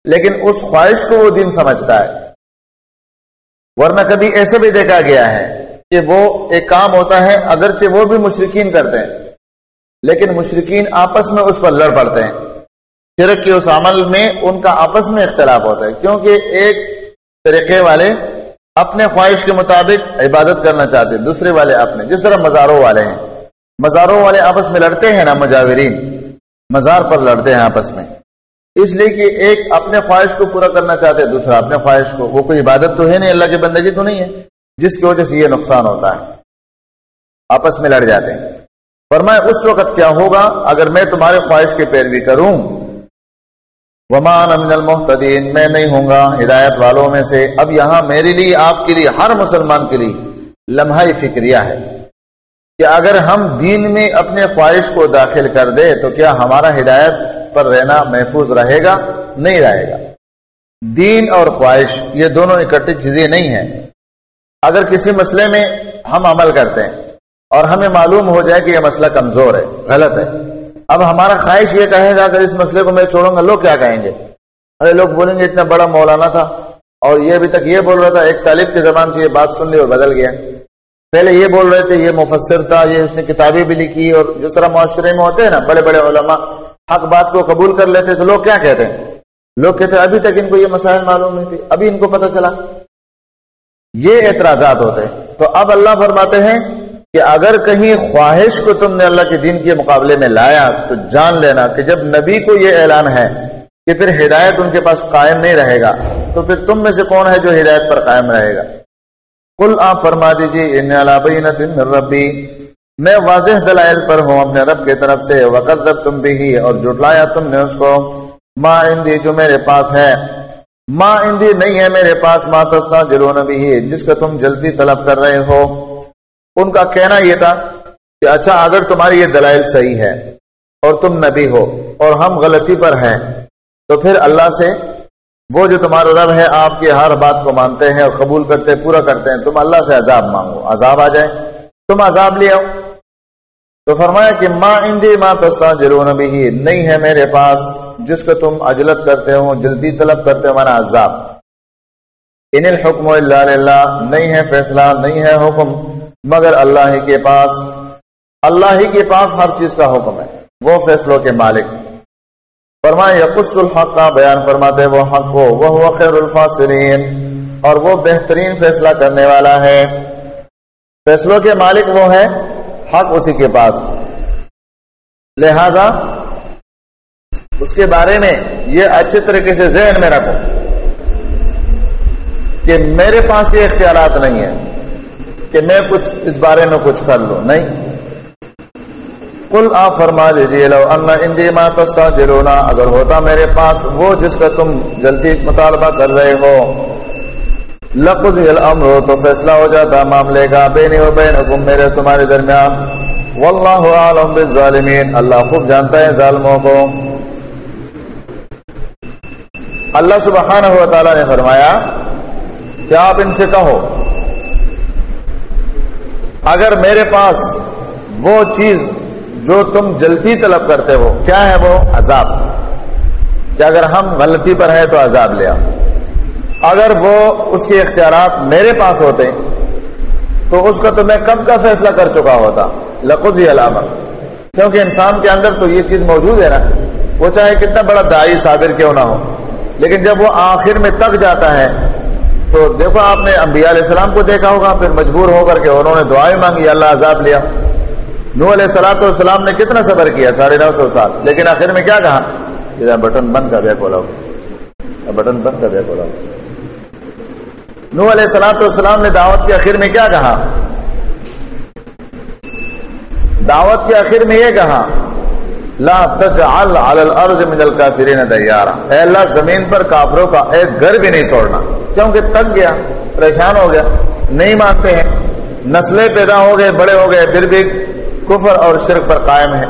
لیکن اس خواہش کو وہ دن سمجھتا ہے۔ ورنہ کبھی ایسے بھی دیکھا گیا ہے کہ وہ ایک کام ہوتا ہے، اگرچہ وہ بھی مشرقین کرتے ہیں، لیکن مشرقین آپس میں اس پر لڑ پڑتے ہیں۔ شرک کے اس عمل میں ان کا آپس میں اختلاف ہوتا ہے، کیونکہ ایک طریقے والے اپنے خواہش کے مطابق عبادت کرنا چاہتے ہیں، دوسرے والے اپنے۔ جس طرح مزاروں والے ہیں۔ مزاروں والے آپس میں لڑتے ہیں نا مجاورین، مزار پر لڑتے ہیں آپس میں۔ اس لیے کہ ایک اپنے خواہش کو پورا کرنا چاہتے ہیں، دوسرا اپنے خواہش کو۔ وہ کوئی عبادت تو ہے نہیں، اللہ کی بندگی تو نہیں ہے۔ جس کی وجہ سے یہ نقصان ہوتا ہے۔ آپس میں لڑ جاتے ہیں۔ فرمائے اس وقت کیا ہوگا اگر میں تمہارے خواہش کی پیروی کروں؟ ومان امن المحتدین میں نہیں ہوں گا۔ ہدایت والوں میں سے اب یہاں میرے لیے، آپ کے لیے، ہر مسلمان کے لیے لمحہ فکریہ ہے کہ اگر ہم دین میں اپنے خواہش کو داخل کر دے تو کیا ہمارا ہدایت پر رہنا محفوظ رہے گا؟ نہیں رہے گا۔ دین اور خواہش، یہ دونوں اکٹھی چیزیں نہیں ہیں۔ اگر کسی مسئلے میں ہم عمل کرتے ہیں اور ہمیں معلوم ہو جائے کہ یہ مسئلہ کمزور ہے، غلط ہے۔ اب ہمارا خواہش یہ کہے گا، اگر اس مسئلے کو میں چھوڑوں گا، لوگ کیا کہیں گے؟ ارے لوگ بولیں گے، اتنا بڑا مولانا تھا۔ اور یہ ابھی تک یہ بول رہا تھا، ایک طالب کی زبان سے یہ بات سن لی اور بدل گیا۔ پہلے یہ بول رہے تھے، یہ مفسر تھا، یہ اس نے کتابیں بھی لکھی اور جس طرح معاشرے میں ہوتے ہیں نا، بڑے بڑے علماء، حق بات کو قبول کر لیتے تو لوگ کیا کہتے؟ ہیں لوگ کہتے ہیں ابھی تک ان کو یہ مسائل معلوم نہیں تھے، ابھی ان کو پتہ چلا۔ یہ اعتراضات ہوتے ہیں۔ تو اب اللہ فرماتے ہیں کہ اگر کہیں خواہش کو تم نے اللہ کے دین کے مقابلے میں لایا، تو جان لینا کہ جب نبی کو یہ اعلان ہے کہ پھر ہدایت ان کے پاس قائم نہیں رہے گا، تو پھر تم میں سے کون ہے جو ہدایت پر قائم رہے گا؟ کل آپ فرما دیجیے ربی۔ میں واضح دلائل پر ہوں اپنے رب کی طرف سے۔ وقت تم بھی ہی اور جٹلایا تم نے اس کو۔ ماں اندی جو میرے پاس ہے۔ ماں اندی نہیں ہے میرے پاس ماں تستا جلو نبی جس کا تم جلدی طلب کر رہے ہو۔ ان کا کہنا یہ تھا کہ اچھا اگر تمہاری یہ دلائل صحیح ہے اور تم نبی ہو اور ہم غلطی پر ہیں، تو پھر اللہ سے وہ جو تمہارا رب ہے، آپ کی ہر بات کو مانتے ہیں اور قبول کرتے، پورا کرتے ہیں۔ تم اللہ سے عذاب مانگو۔ عذاب آ جائے۔ تم عذاب لے آؤ۔ تو فرمایا کہ ماں اندی ماں تستا جلون بھی نہیں ہے میرے پاس۔ جس کو تم اجلت کرتے ہو، جلدی طلب کرتے ہو، مانا عذاب۔ ان الحکم اللہ اللہ نہیں ہے فیصلہ، نہیں ہے حکم، مگر اللہ ہی کے پاس، اللہ ہی کے پاس ہر چیز کا حکم ہے۔ وہ فیصلوں کے مالک۔ فرمائے، یقص الحق کا بیان فرماتے، وہ حق کو وہ خیر الفاصلین۔ اور وہ بہترین فیصلہ کرنے والا ہے۔ فیصلوں کے مالک وہ ہے، حق اسی کے پاس۔ لہذا اس کے بارے میں یہ اچھے طریقے سے ذہن میں رکھو کہ میرے پاس یہ اختیارات نہیں ہے کہ میں کچھ اس بارے میں کچھ کر لوں۔ نہیں۔ کل آپ فرما دیجیے لو اندی تستا جلونا اگر ہوتا میرے پاس وہ جس کا تم جلدی مطالبہ کر رہے ہو۔ لفظ الامر ہو تو فیصلہ ہو جاتا معاملے کا، بینی و بین حکم میرے تمہارے درمیان۔ واللہ عالم بالظالمین۔ اللہ خوب جانتا ہے ظالموں کو۔ اللہ سبحانہ و تعالی نے فرمایا کہ آپ ان سے کہو، اگر میرے پاس وہ چیز جو تم جلدی طلب کرتے ہو، کیا ہے وہ؟ عذاب۔ کہ اگر ہم غلطی پر ہیں تو عذاب لیا اگر وہ اس کے اختیارات میرے پاس ہوتے، تو اس کا تو میں کب کا فیصلہ کر چکا ہوتا؟ لقوزی علامہ۔ کیونکہ انسان کے اندر تو یہ چیز موجود ہے نا، وہ چاہے کتنا بڑا دائی صابر کیوں نہ ہو۔ لیکن جب وہ آخر میں تک جاتا ہے، تو دیکھو آپ نے انبیاء علیہ السلام کو دیکھا ہوگا، پھر مجبور ہو کر کے انہوں نے دعائیں مانگی، اللہ عذاب لیا۔ نو علیہ السلاۃ والسلام نے کتنا صبر کیا؟ ساڑھے نو سو سال۔ لیکن آخر میں کیا کہا؟ بٹن بند کر دیا کھولا بٹن بند کر دیا کھولا نو علیہ السلاۃ والسلام نے دعوت کے آخر میں کیا کہا؟ دعوت کے آخر میں یہ کہا لا تجعل على الارض من الكافرين ديارا اے اللہ، زمین پر کافروں کا ایک گھر بھی نہیں چھوڑنا۔ کیونکہ تک گیا، پریشان ہو گیا، نہیں مانتے ہیں۔ نسلیں پیدا ہو گئے، بڑے ہو گئے، پھر بھی کفر اور شرک پر قائم ہے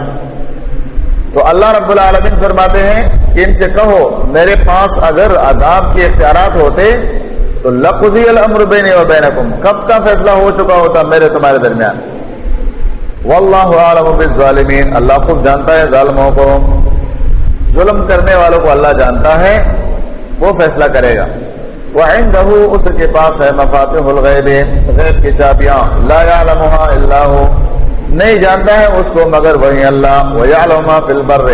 تو اللہ رب العالمین فرماتے ہیں کہ ان سے کہو، میرے پاس اگر عذاب کے اختیارات ہوتے تو لقضی الامر بین و بینکم۔ کب کا فیصلہ ہو چکا ہوتا میرے تمہارے درمیان؟ واللہ عالم بالظالمین، اللہ خوب جانتا ہے ظالموں کو۔ ظلم کرنے والوں کو اللہ جانتا ہے، وہ فیصلہ کرے گا۔ وعنده، اس کے پاس ہے مفاتح الغیب غیب کی چابیاں۔ لا يعلمها الا هو۔ نہیں جانتا ہے اس کو، مگر وہی اللہ۔ وہ فی البر۔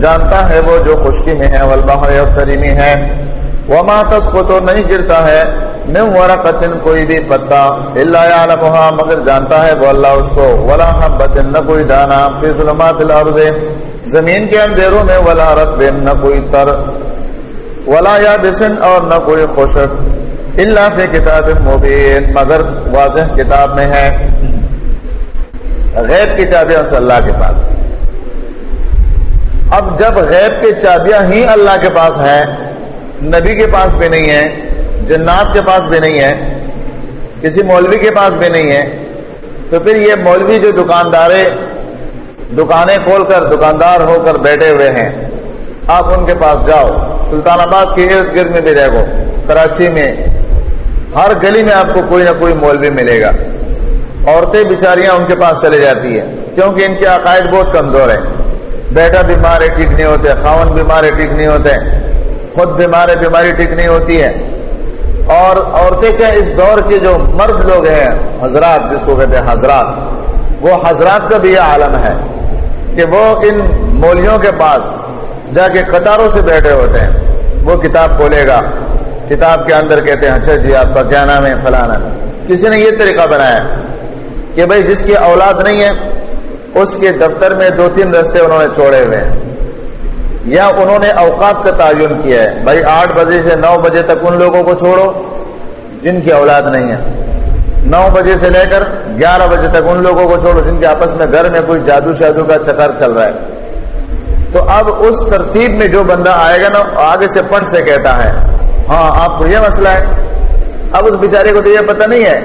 جانتا ہے وہ جو خشکی میں ہے، والبحر اور تریمی ہے۔ وما تسقط، نہیں گرتا ہے۔ من ورقت کوئی بھی پتا الا يعلمها مگر جانتا ہے وہ اللہ اس کو، ولا حبت نہ کوئی دانا فی ظلمات الارض، زمین کے اندھیروں میں، ولا رطب نہ کوئی تر، ولا یابس اور نہ کوئی خشک، الا فی کتاب مبین۔ مگر واضح کتاب میں ہے، غیب کی چابیاں سے اللہ کے پاس۔ اب جب غیب کی چابیاں ہی اللہ کے پاس ہیں، نبی کے پاس بھی نہیں ہے جنات کے پاس بھی نہیں ہے، کسی مولوی کے پاس بھی نہیں ہے، تو پھر یہ مولوی جو دکاندارے، دکانیں کھول کر دکاندار ہو کر بیٹھے ہوئے ہیں، آپ ان کے پاس جاؤ۔ سلطان آباد کے ارد گرد میں بھی رہو، کراچی میں ہر گلی میں آپ کو کوئی نہ کوئی مولوی ملے گا۔ عورتیں بیچاریاں ان کے پاس چلے جاتی ہیں، کیونکہ ان کے عقائد بہت کمزور ہیں۔ بیٹا بیمار ہے ٹھیک نہیں ہوتے، خاون بیمار ہے ٹھیک نہیں ہوتے، خود بیمار ہے بیماری ٹھیک نہیں ہوتی ہے۔ اور عورتیں کیا اس دور کے جو مرد لوگ ہیں، حضرات، جس کو کہتے ہیں حضرات، وہ حضرات کا بھی یہ عالم ہے کہ وہ ان مولیوں کے پاس جا کے قطاروں سے بیٹھے ہوتے ہیں۔ وہ کتاب کھولے گا۔ کتاب کے اندر کہتے ہیں اچھا جی آپ کا کیا نام ہے؟ فلانا۔ کسی نے یہ طریقہ بنایا کہ بھائی، جس کی اولاد نہیں ہے، اس کے دفتر میں دو تین رستے انہوں نے چھوڑے ہوئے ہیں۔ یا انہوں نے اوقات کا تعین کیا ہے، بھائی آٹھ بجے سے نو بجے تک ان لوگوں کو چھوڑو، جن کی اولاد نہیں ہے۔ نو بجے سے لے کر گیارہ بجے تک ان لوگوں کو چھوڑو، جن کے آپس میں گھر میں کوئی جادو شادو کا چکر چل رہا ہے۔ تو اب اس ترتیب میں جو بندہ آئے گا نا آگے سے پڑھ سے کہتا ہے ہاں آپ کو یہ مسئلہ ہے۔ اب اس بیچارے کو تو یہ پتہ نہیں ہے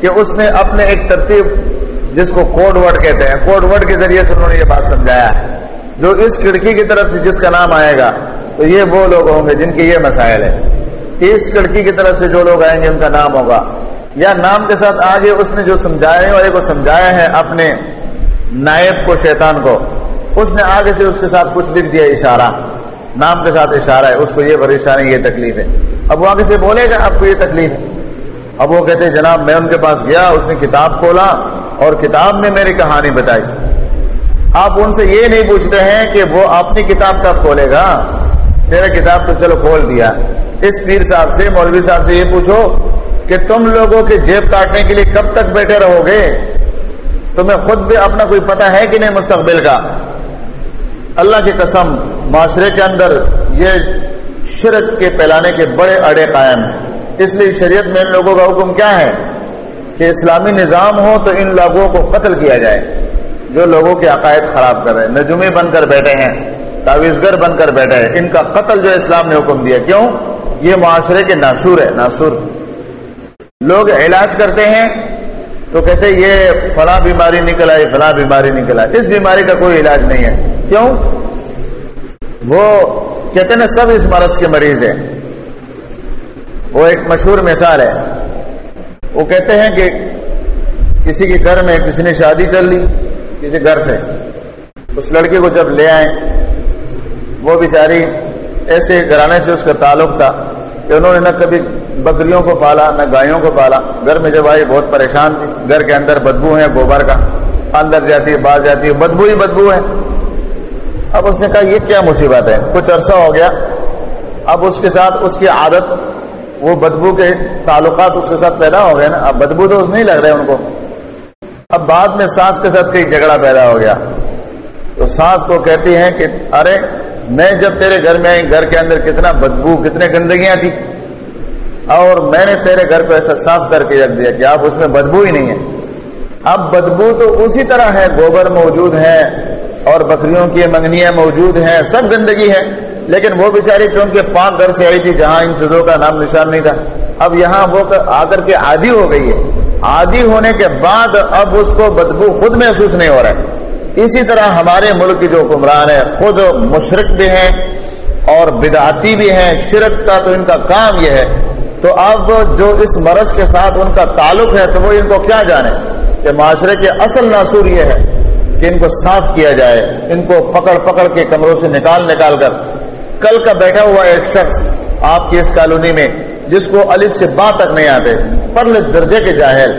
کہ اس نے اپنے ایک ترتیب، جس کو کوڈ ورڈ کہتے ہیں۔ کوڈ ورڈ کے ذریعے سے انہوں نے یہ بات سمجھایا ہے۔ جو اس کھڑکی کی طرف سے جس کا نام آئے گا، تو یہ وہ لوگ ہوں گے جن کے یہ مسائل ہے اس کھڑکی کی طرف سے جو لوگ آئیں گے، ان کا نام ہوگا۔ یا نام کے ساتھ آگے اس نے جو سمجھایا والے کو سمجھایا ہے اپنے نائب کو، شیطان کو، اس نے آگے سے اس کے ساتھ کچھ لکھ دیا اشارہ۔ نام کے ساتھ اشارہ ہے۔ اس کو یہ پریشانی، یہ تکلیف ہے۔ اب وہ آگے سے بولے گا، آپ کو یہ تکلیف ہے۔ اب وہ کہتے ہیں، جناب میں ان کے پاس گیا، اس نے کتاب کھولا اور کتاب میں میری کہانی بتائی۔ آپ ان سے یہ نہیں پوچھتے ہیں کہ وہ اپنی کتاب کب کھولے گا؟ تیرا کتاب تو چلو کھول دیا۔ اس پیر صاحب سے، مولوی صاحب سے یہ پوچھو کہ تم لوگوں کے جیب کاٹنے کے لیے کب تک بیٹھے رہو گے؟ تمہیں خود بھی اپنا کوئی پتہ ہے کہ نہیں مستقبل کا؟ اللہ کی قسم، معاشرے کے اندر یہ شرک کے پھیلانے کے بڑے اڑے قائم ہیں۔ اس لیے شریعت میں ان لوگوں کا حکم کیا ہے؟ کہ اسلامی نظام ہو تو ان لوگوں کو قتل کیا جائے۔ جو لوگوں کے عقائد خراب کر رہے ہیں نجومی بن کر بیٹھے ہیں، تعویذگر بن کر بیٹھے ہیں، ان کا قتل جو اسلام نے حکم دیا، کیوں؟ یہ معاشرے کے ناسور ہے ناسور۔ لوگ علاج کرتے ہیں تو کہتے ہیں، یہ فلاں بیماری نکل آئی، فلاں بیماری نکل آئی۔ اس بیماری کا کوئی علاج نہیں ہے۔ کیوں؟ وہ کہتے ہیں نا، سب اس مرض کے مریض ہیں۔ وہ ایک مشہور مثال ہے۔ وہ کہتے ہیں کہ کسی کے گھر میں کسی نے شادی کر لی۔ کسی گھر سے۔ اس لڑکے کو جب لے آئے، وہ بیچاری ایسے گھرانے سے اس کا تعلق تھا کہ انہوں نے نہ کبھی بکریوں کو پالا، نہ گایوں کو پالا۔ گھر میں جب آئی، بہت پریشان تھی۔ گھر کے اندر بدبو ہے، گوبر کا۔ اندر جاتی ہے، باہر جاتی ہے۔ بدبو ہی بدبو ہے۔ اب اس نے کہا، یہ کیا مصیبت ہے؟ کچھ عرصہ ہو گیا۔ اب اس کے ساتھ اس کی عادت، وہ بدبو کے تعلقات اس کے ساتھ پیدا ہو گئے نا۔ اب بدبو تو نہیں لگ رہے ان کو۔ اب بعد میں سانس کے ساتھ کئی جھگڑا پیدا ہو گیا۔ تو سانس کو کہتی ہیں کہ ارے، میں جب تیرے گھر میں آئی، گھر کے اندر کتنا بدبو، کتنے گندگیاں تھی اور میں نے تیرے گھر کو ایسا صاف کر کے رکھ دیا کہ آپ اس میں بدبو ہی نہیں ہے اب بدبو تو اسی طرح ہے، گوبر موجود ہے اور بکریوں کی منگنیاں موجود ہیں، سب گندگی ہے۔ لیکن وہ بیچاری چونکہ پاک گھر سے آئی تھی، جہاں ان چیزوں کا نام نشان نہیں تھا۔ اب یہاں وہ آ کر کے عادی ہو گئی ہے۔ عادی ہونے کے بعد اب اس کو بدبو خود محسوس نہیں ہو رہا ہے۔ اسی طرح ہمارے ملک کی جو حکمران ہے خود مشرق بھی ہیں اور بدعتی بھی ہیں، شرک کا تو ان کا کام یہ ہے۔ تو اب جو اس مرض کے ساتھ ان کا تعلق ہے تو وہ ان کو کیا جانے؟ کہ معاشرے کے اصل ناصور یہ ہے کہ ان کو صاف کیا جائے، ان کو پکڑ پکڑ کے کمروں سے نکال نکال کر۔ کل کا بیٹھا ہوا ایک شخص آپ کی اس کالونی میں، جس کو الف سے با تک نہیں آتے پرل درجے کے جاہل،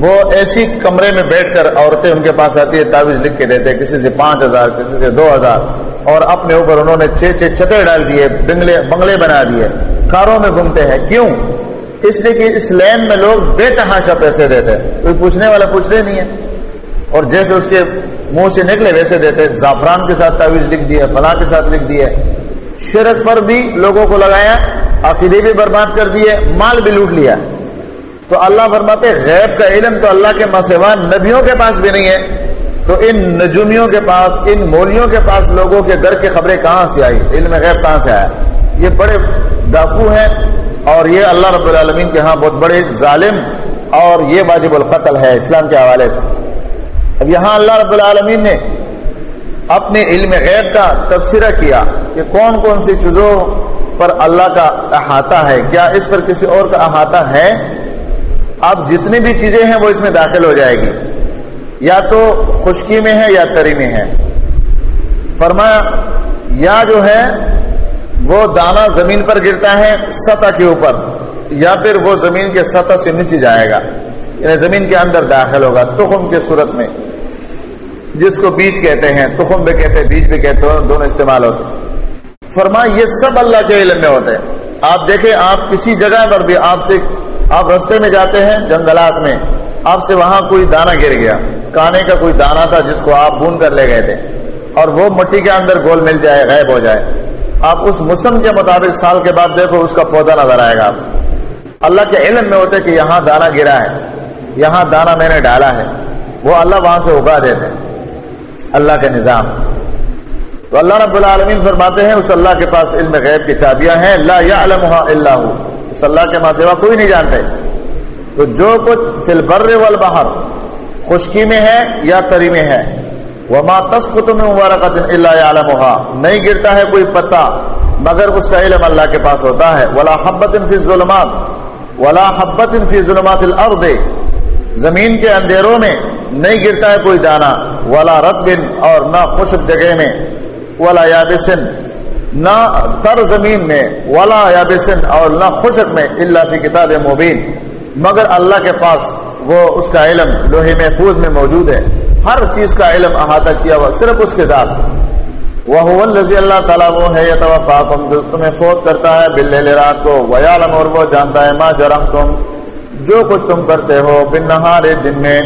وہ ایسی کمرے میں بیٹھ کر عورتیں ان کے پاس آتی ہے تعویذ لکھ کے دیتے کسی سے پانچ ہزار، کسی سے دو ہزار، اور اپنے اوپر انہوں نے چھ چھ چھتے ڈال دیے بنگلے بنگلے بنا دیے کاروں میں گھومتے ہیں۔ کیوں؟ اس لیے کہ اس لین میں لوگ بے تحاشا پیسے دیتے کوئی پوچھنے والا پوچھتے نہیں ہے اور جیسے اس کے منہ سے نکلے ویسے دیتے زعفران کے ساتھ تعویذ لکھ دیے فلاں کے ساتھ لکھ دیے شرک پر بھی لوگوں کو لگایا، عقیدے بھی برباد کر دیے، مال بھی لوٹ لیا۔ تو اللہ فرماتے غیب کا علم تو اللہ کے مسیوان نبیوں کے پاس بھی نہیں ہے۔ تو ان نجومیوں کے پاس، ان مولیوں کے پاس لوگوں کے گھر کی خبریں کہاں سے آئی؟ علم غیب کہاں سے آیا؟ یہ بڑے ڈاکو ہیں اور یہ اللہ رب العالمین کے ہاں بہت بڑے ظالم اور یہ واجب القتل ہے اسلام کے حوالے سے۔ اب یہاں اللہ رب العالمین نے اپنے علم غیب کا تبصرہ کیا کہ کون کون سی چیزوں پر اللہ کا احاطہ ہے۔ کیا اس پر کسی اور کا احاطہ ہے؟ اب جتنی بھی چیزیں ہیں وہ اس میں داخل ہو جائے گی۔ یا تو خشکی میں ہے یا تری میں ہے۔ فرمایا، یا جو ہے، وہ دانا زمین پر گرتا ہے سطح کے اوپر، یا پھر وہ زمین کے سطح سے نیچے جائے گا۔ یعنی زمین کے اندر داخل ہوگا، تخم کے صورت میں۔ جس کو بیج کہتے ہیں، تخم بھی کہتے ہیں، بیج بھی کہتے ہیں، دونوں استعمال ہوتے ہیں۔ فرما یہ سب اللہ کے علم میں ہوتے ہیں۔ آپ دیکھیں، آپ کسی جگہ پر بھی آپ سے آپ رستے میں جاتے ہیں جنگلات میں، آپ سے وہاں کوئی دانا گر گیا کانے کا کوئی دانا تھا جس کو آپ بون کر لے گئے تھے، اور وہ مٹی کے اندر گول مل جائے، غائب ہو جائے۔ آپ اس موسم کے مطابق سال کے بعد دیکھو اس کا پودا نظر آئے گا۔ آپ اللہ کے علم میں ہوتے کہ یہاں دانا گرا ہے، یہاں دانا میں نے ڈالا ہے، وہ اللہ وہاں سے اگا دیتے۔ اللہ کے نظام۔ تو اللہ رب العالمین فرماتے ہیں، اس اللہ کے پاس علم غیب کی چابیاں ہیں، لا اللہ اس اللہ کے ماں سوا کوئی نہیں جانتے تو جو کچھ فی البر والبحر، خشکی میں ہے یا تری میں ہے۔ وما تسقط من ورقۃ الا يعلمها۔ نہیں گرتا ہے کوئی پتا، مگر اس کا علم اللہ کے پاس ہوتا ہے۔ ولا حبت فی الظلمات، ولا حبت فی ظلمات الارض زمین کے اندھیروں میں نہیں گرتا ہے کوئی دانا، ولا رطب اور نہ خشک جگہ میں۔ ولا یابسن نہ تر زمین میں، ولا یابسن اور نہ خشک میں الا فی کتاب مبین۔ مگر اللہ کے پاس وہ اس کا علم، لوہے محفوظ میں موجود ہے۔ ہر چیز کا علم احاطہ کیا ہوا، صرف اس کے ذات۔ وہ رضی اللہ تعالیٰ وہ ہے یا جو تمہیں فوت کرتا ہے بل رات کو۔ ویالم اور وہ جانتا ہے ماں جرم تم جو کچھ تم کرتے ہو بن نہارے دن میں۔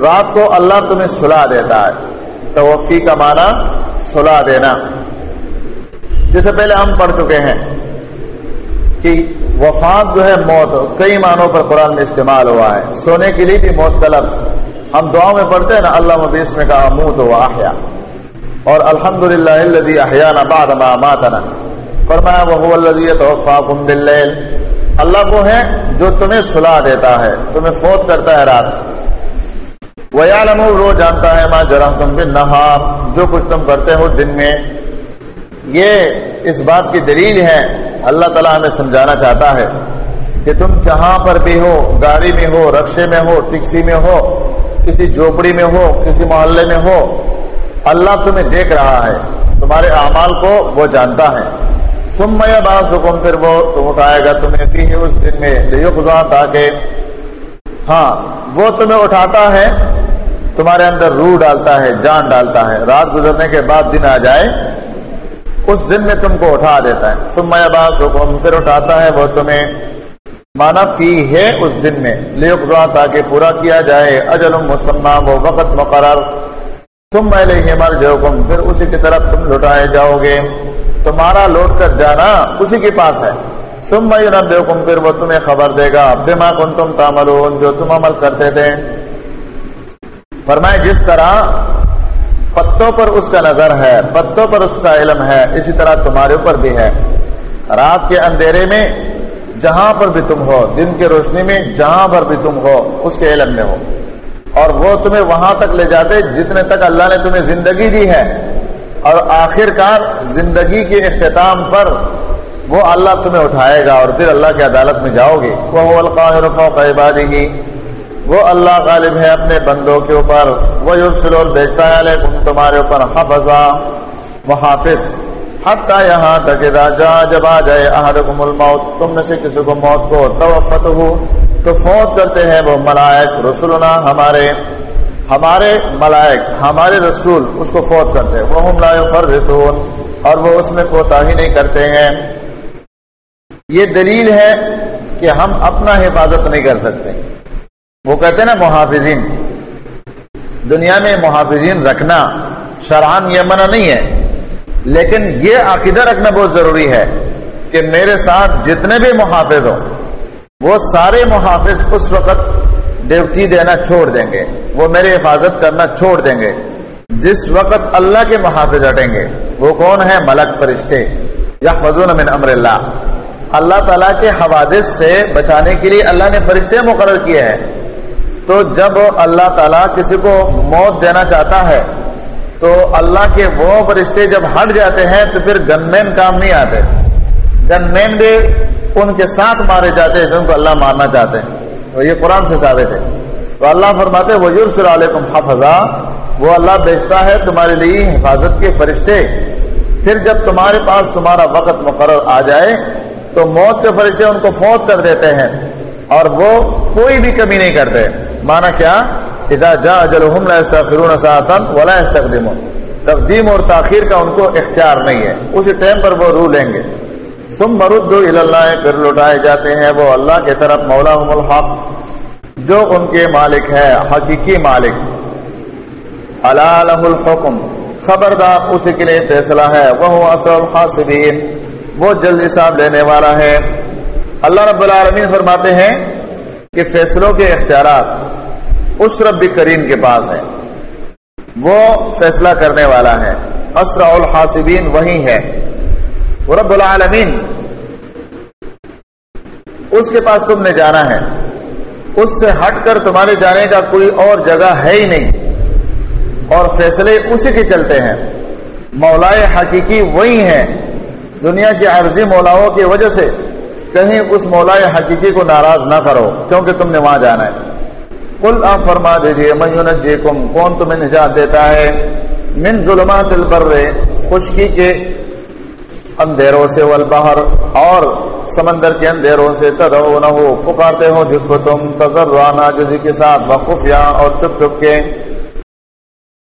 رات کو اللہ تمہیں سلا دیتا ہے۔ توفی کا معنی سلا دینا۔ جسے پہلے ہم پڑھ چکے ہیں کہ وفات جو ہے موت، کئی معنوں پر قرآن میں استعمال ہوا ہے۔ سونے کے لیے بھی موت کا لفظ۔ ہم دعاؤں میں پڑھتے ہیں نا، اللہ مبیس میں کہا منہ تو احیا۔ اور الحمد للہ الذي احیانا بعد ما ماتنا۔ فرمایا وہ الذي يتوفاكم بالليل اللہ وہ ہے جو تمہیں سلا دیتا ہے، تمہیں فوت کرتا ہے رات۔ ویعلم وہ جانتا ہے، ما جرم تم بالنہار جو کچھ تم کرتے ہو دن میں یہ اس بات کی دلیل ہے، اللہ تعالیٰ ہمیں سمجھانا چاہتا ہے کہ تم جہاں پر بھی ہو، گاڑی میں ہو، رکشے میں ہو ٹکسی میں ہو، کسی جھوپڑی میں ہو، کسی محلے میں ہو، اللہ تمہیں دیکھ رہا ہے، تمہارے اعمال کو وہ جانتا ہے۔ تم میں بعض حکم پھر وہ تم اٹھائے گا تمہیں فی اس دن میں تاکہ ہاں وہ تمہیں اٹھاتا ہے، تمہارے اندر روح ڈالتا ہے، جان ڈالتا ہے۔ رات گزرنے کے بعد دن آ جائے اس دن میں تم کو اٹھا دیتا ہے۔ تم میں حکم پھر اٹھاتا ہے وہ تمہیں۔ مانا فی ہے اس دن میں۔ لیکزا تاکہ پورا کیا جائے۔ اجل مسمہ وہ وقت مقرر۔ تم میں مر پھر اسی کی طرف تم لوٹائے جاؤ گے۔ تمہارا لوٹ کر جانا اسی کے پاس ہے۔ تم میں پھر وہ تمہیں خبر دے گا۔ بما کن تم جو تم عمل کرتے تھے۔ فرمائے، جس طرح پتوں پر اس کا نظر ہے، پتوں پر اس کا علم ہے، اسی طرح تمہارے اوپر بھی ہے۔ رات کے اندھیرے میں، جہاں پر بھی تم ہو، دن کی روشنی میں، جہاں پر بھی تم ہو، اس کے علم میں ہو۔ اور وہ تمہیں وہاں تک لے جاتے جتنے تک اللہ نے تمہیں زندگی دی ہے۔ اور آخر کار زندگی کے اختتام پر وہ اللہ تمہیں اٹھائے گا اور پھر اللہ کی عدالت میں جاؤ گے۔ وہ القاہر فوق عبادی وہ اللہ غالب ہے اپنے بندوں کے اوپر، وہ یورسل بیچتا ہے تمہارے اوپر حفظہ محافظ حتی یہاں تک جا جب آ جائے احدکم الموت، تم میں سے کسی کو موت کو توفت ہو تو فوت کرتے ہیں وہ ملائک رسولنا ہمارے ہمارے ملائک، ہمارے رسول اس کو فوت کرتے ہیں۔ وہ ہم لا فرزتون اور وہ اس میں کوتا ہی نہیں کرتے ہیں۔ یہ دلیل ہے کہ ہم اپنا حفاظت نہیں کر سکتے۔ وہ کہتے ہیں نا محافظین۔ دنیا میں محافظین رکھنا شرحان یہ منع نہیں ہے، لیکن یہ عقیدہ رکھنا بہت ضروری ہے کہ میرے ساتھ جتنے بھی محافظ ہوں، وہ سارے محافظ اس وقت ڈیوٹی دینا چھوڑ دیں گے، وہ میری حفاظت کرنا چھوڑ دیں گے۔ جس وقت اللہ کے محافظ ہٹیں گے، وہ کون ہے ملک فرشتے؟ یا فضون من امر اللہ۔ اللہ تعالیٰ کے حوادث سے بچانے کے لیے اللہ نے فرشتے مقرر کیے ہیں۔ تو جب اللہ تعالیٰ کسی کو موت دینا چاہتا ہے، تو اللہ کے وہ فرشتے جب ہٹ جاتے ہیں، تو پھر گن مین کام نہیں آتے۔ گن مین بھی ان کے ساتھ مارے جاتے ہیں جن کو اللہ مارنا چاہتے ہیں۔ تو یہ قرآن سے ثابت ہے۔ تو اللہ فرماتے وہ یورسر علیکم حفظہ وہ اللہ بیچتا ہے تمہارے لیے حفاظت کے فرشتے۔ پھر جب تمہارے پاس تمہارا وقت مقرر آ جائے، تو موت کے فرشتے ان کو فوت کر دیتے ہیں اور وہ کوئی بھی کمی نہیں کرتے۔ مانا کیا؟ اذا جا اجلهم لا يستغفرون ساعتا ولا يستقدمون. تقدیم اور تاخیر کا ان کو اختیار نہیں ہے. اسی ٹائم پر وہ رو لیں گے. ثم مرد اللہ، پھر لٹائے جاتے ہیں وہ اللہ کے طرف، مولا الحق، جو ان کے مالک ہے، حقیقی مالک. اللہ الحکم. خبردار اسی کے لیے فیصلہ ہے. وہ اصل الحاصبین وہ جلد حساب لینے والا ہے. اللہ رب العالمین فرماتے ہیں کہ فیصلوں کے اختیارات اس رب کریم کے پاس ہیں وہ فیصلہ کرنے والا ہے۔ اسرع الحاسبین وہی ہے۔ رب العالمین۔ اس کے پاس تم نے جانا ہے۔ اس سے ہٹ کر تمہارے جانے کا کوئی اور جگہ ہے ہی نہیں۔ اور فیصلے اسی کے چلتے ہیں۔ مولائے حقیقی وہی ہیں۔ دنیا کی عرضی مولاؤں کی وجہ سے کہیں اس مولا حقیقی کو ناراض نہ کرو، کیونکہ تم نے وہاں جانا ہے۔ کل آپ فرما دیجیے میونجی کم کون تمہیں نجات دیتا ہے؟ من ظلمات البر، خشکی کے اندھیروں سے، والبحر، اور سمندر کے اندھیروں سے تدعونہو، پکارتے ہو جس کو تم تذرانہ جزی کے ساتھ وخفیہ اور چپ چپ کے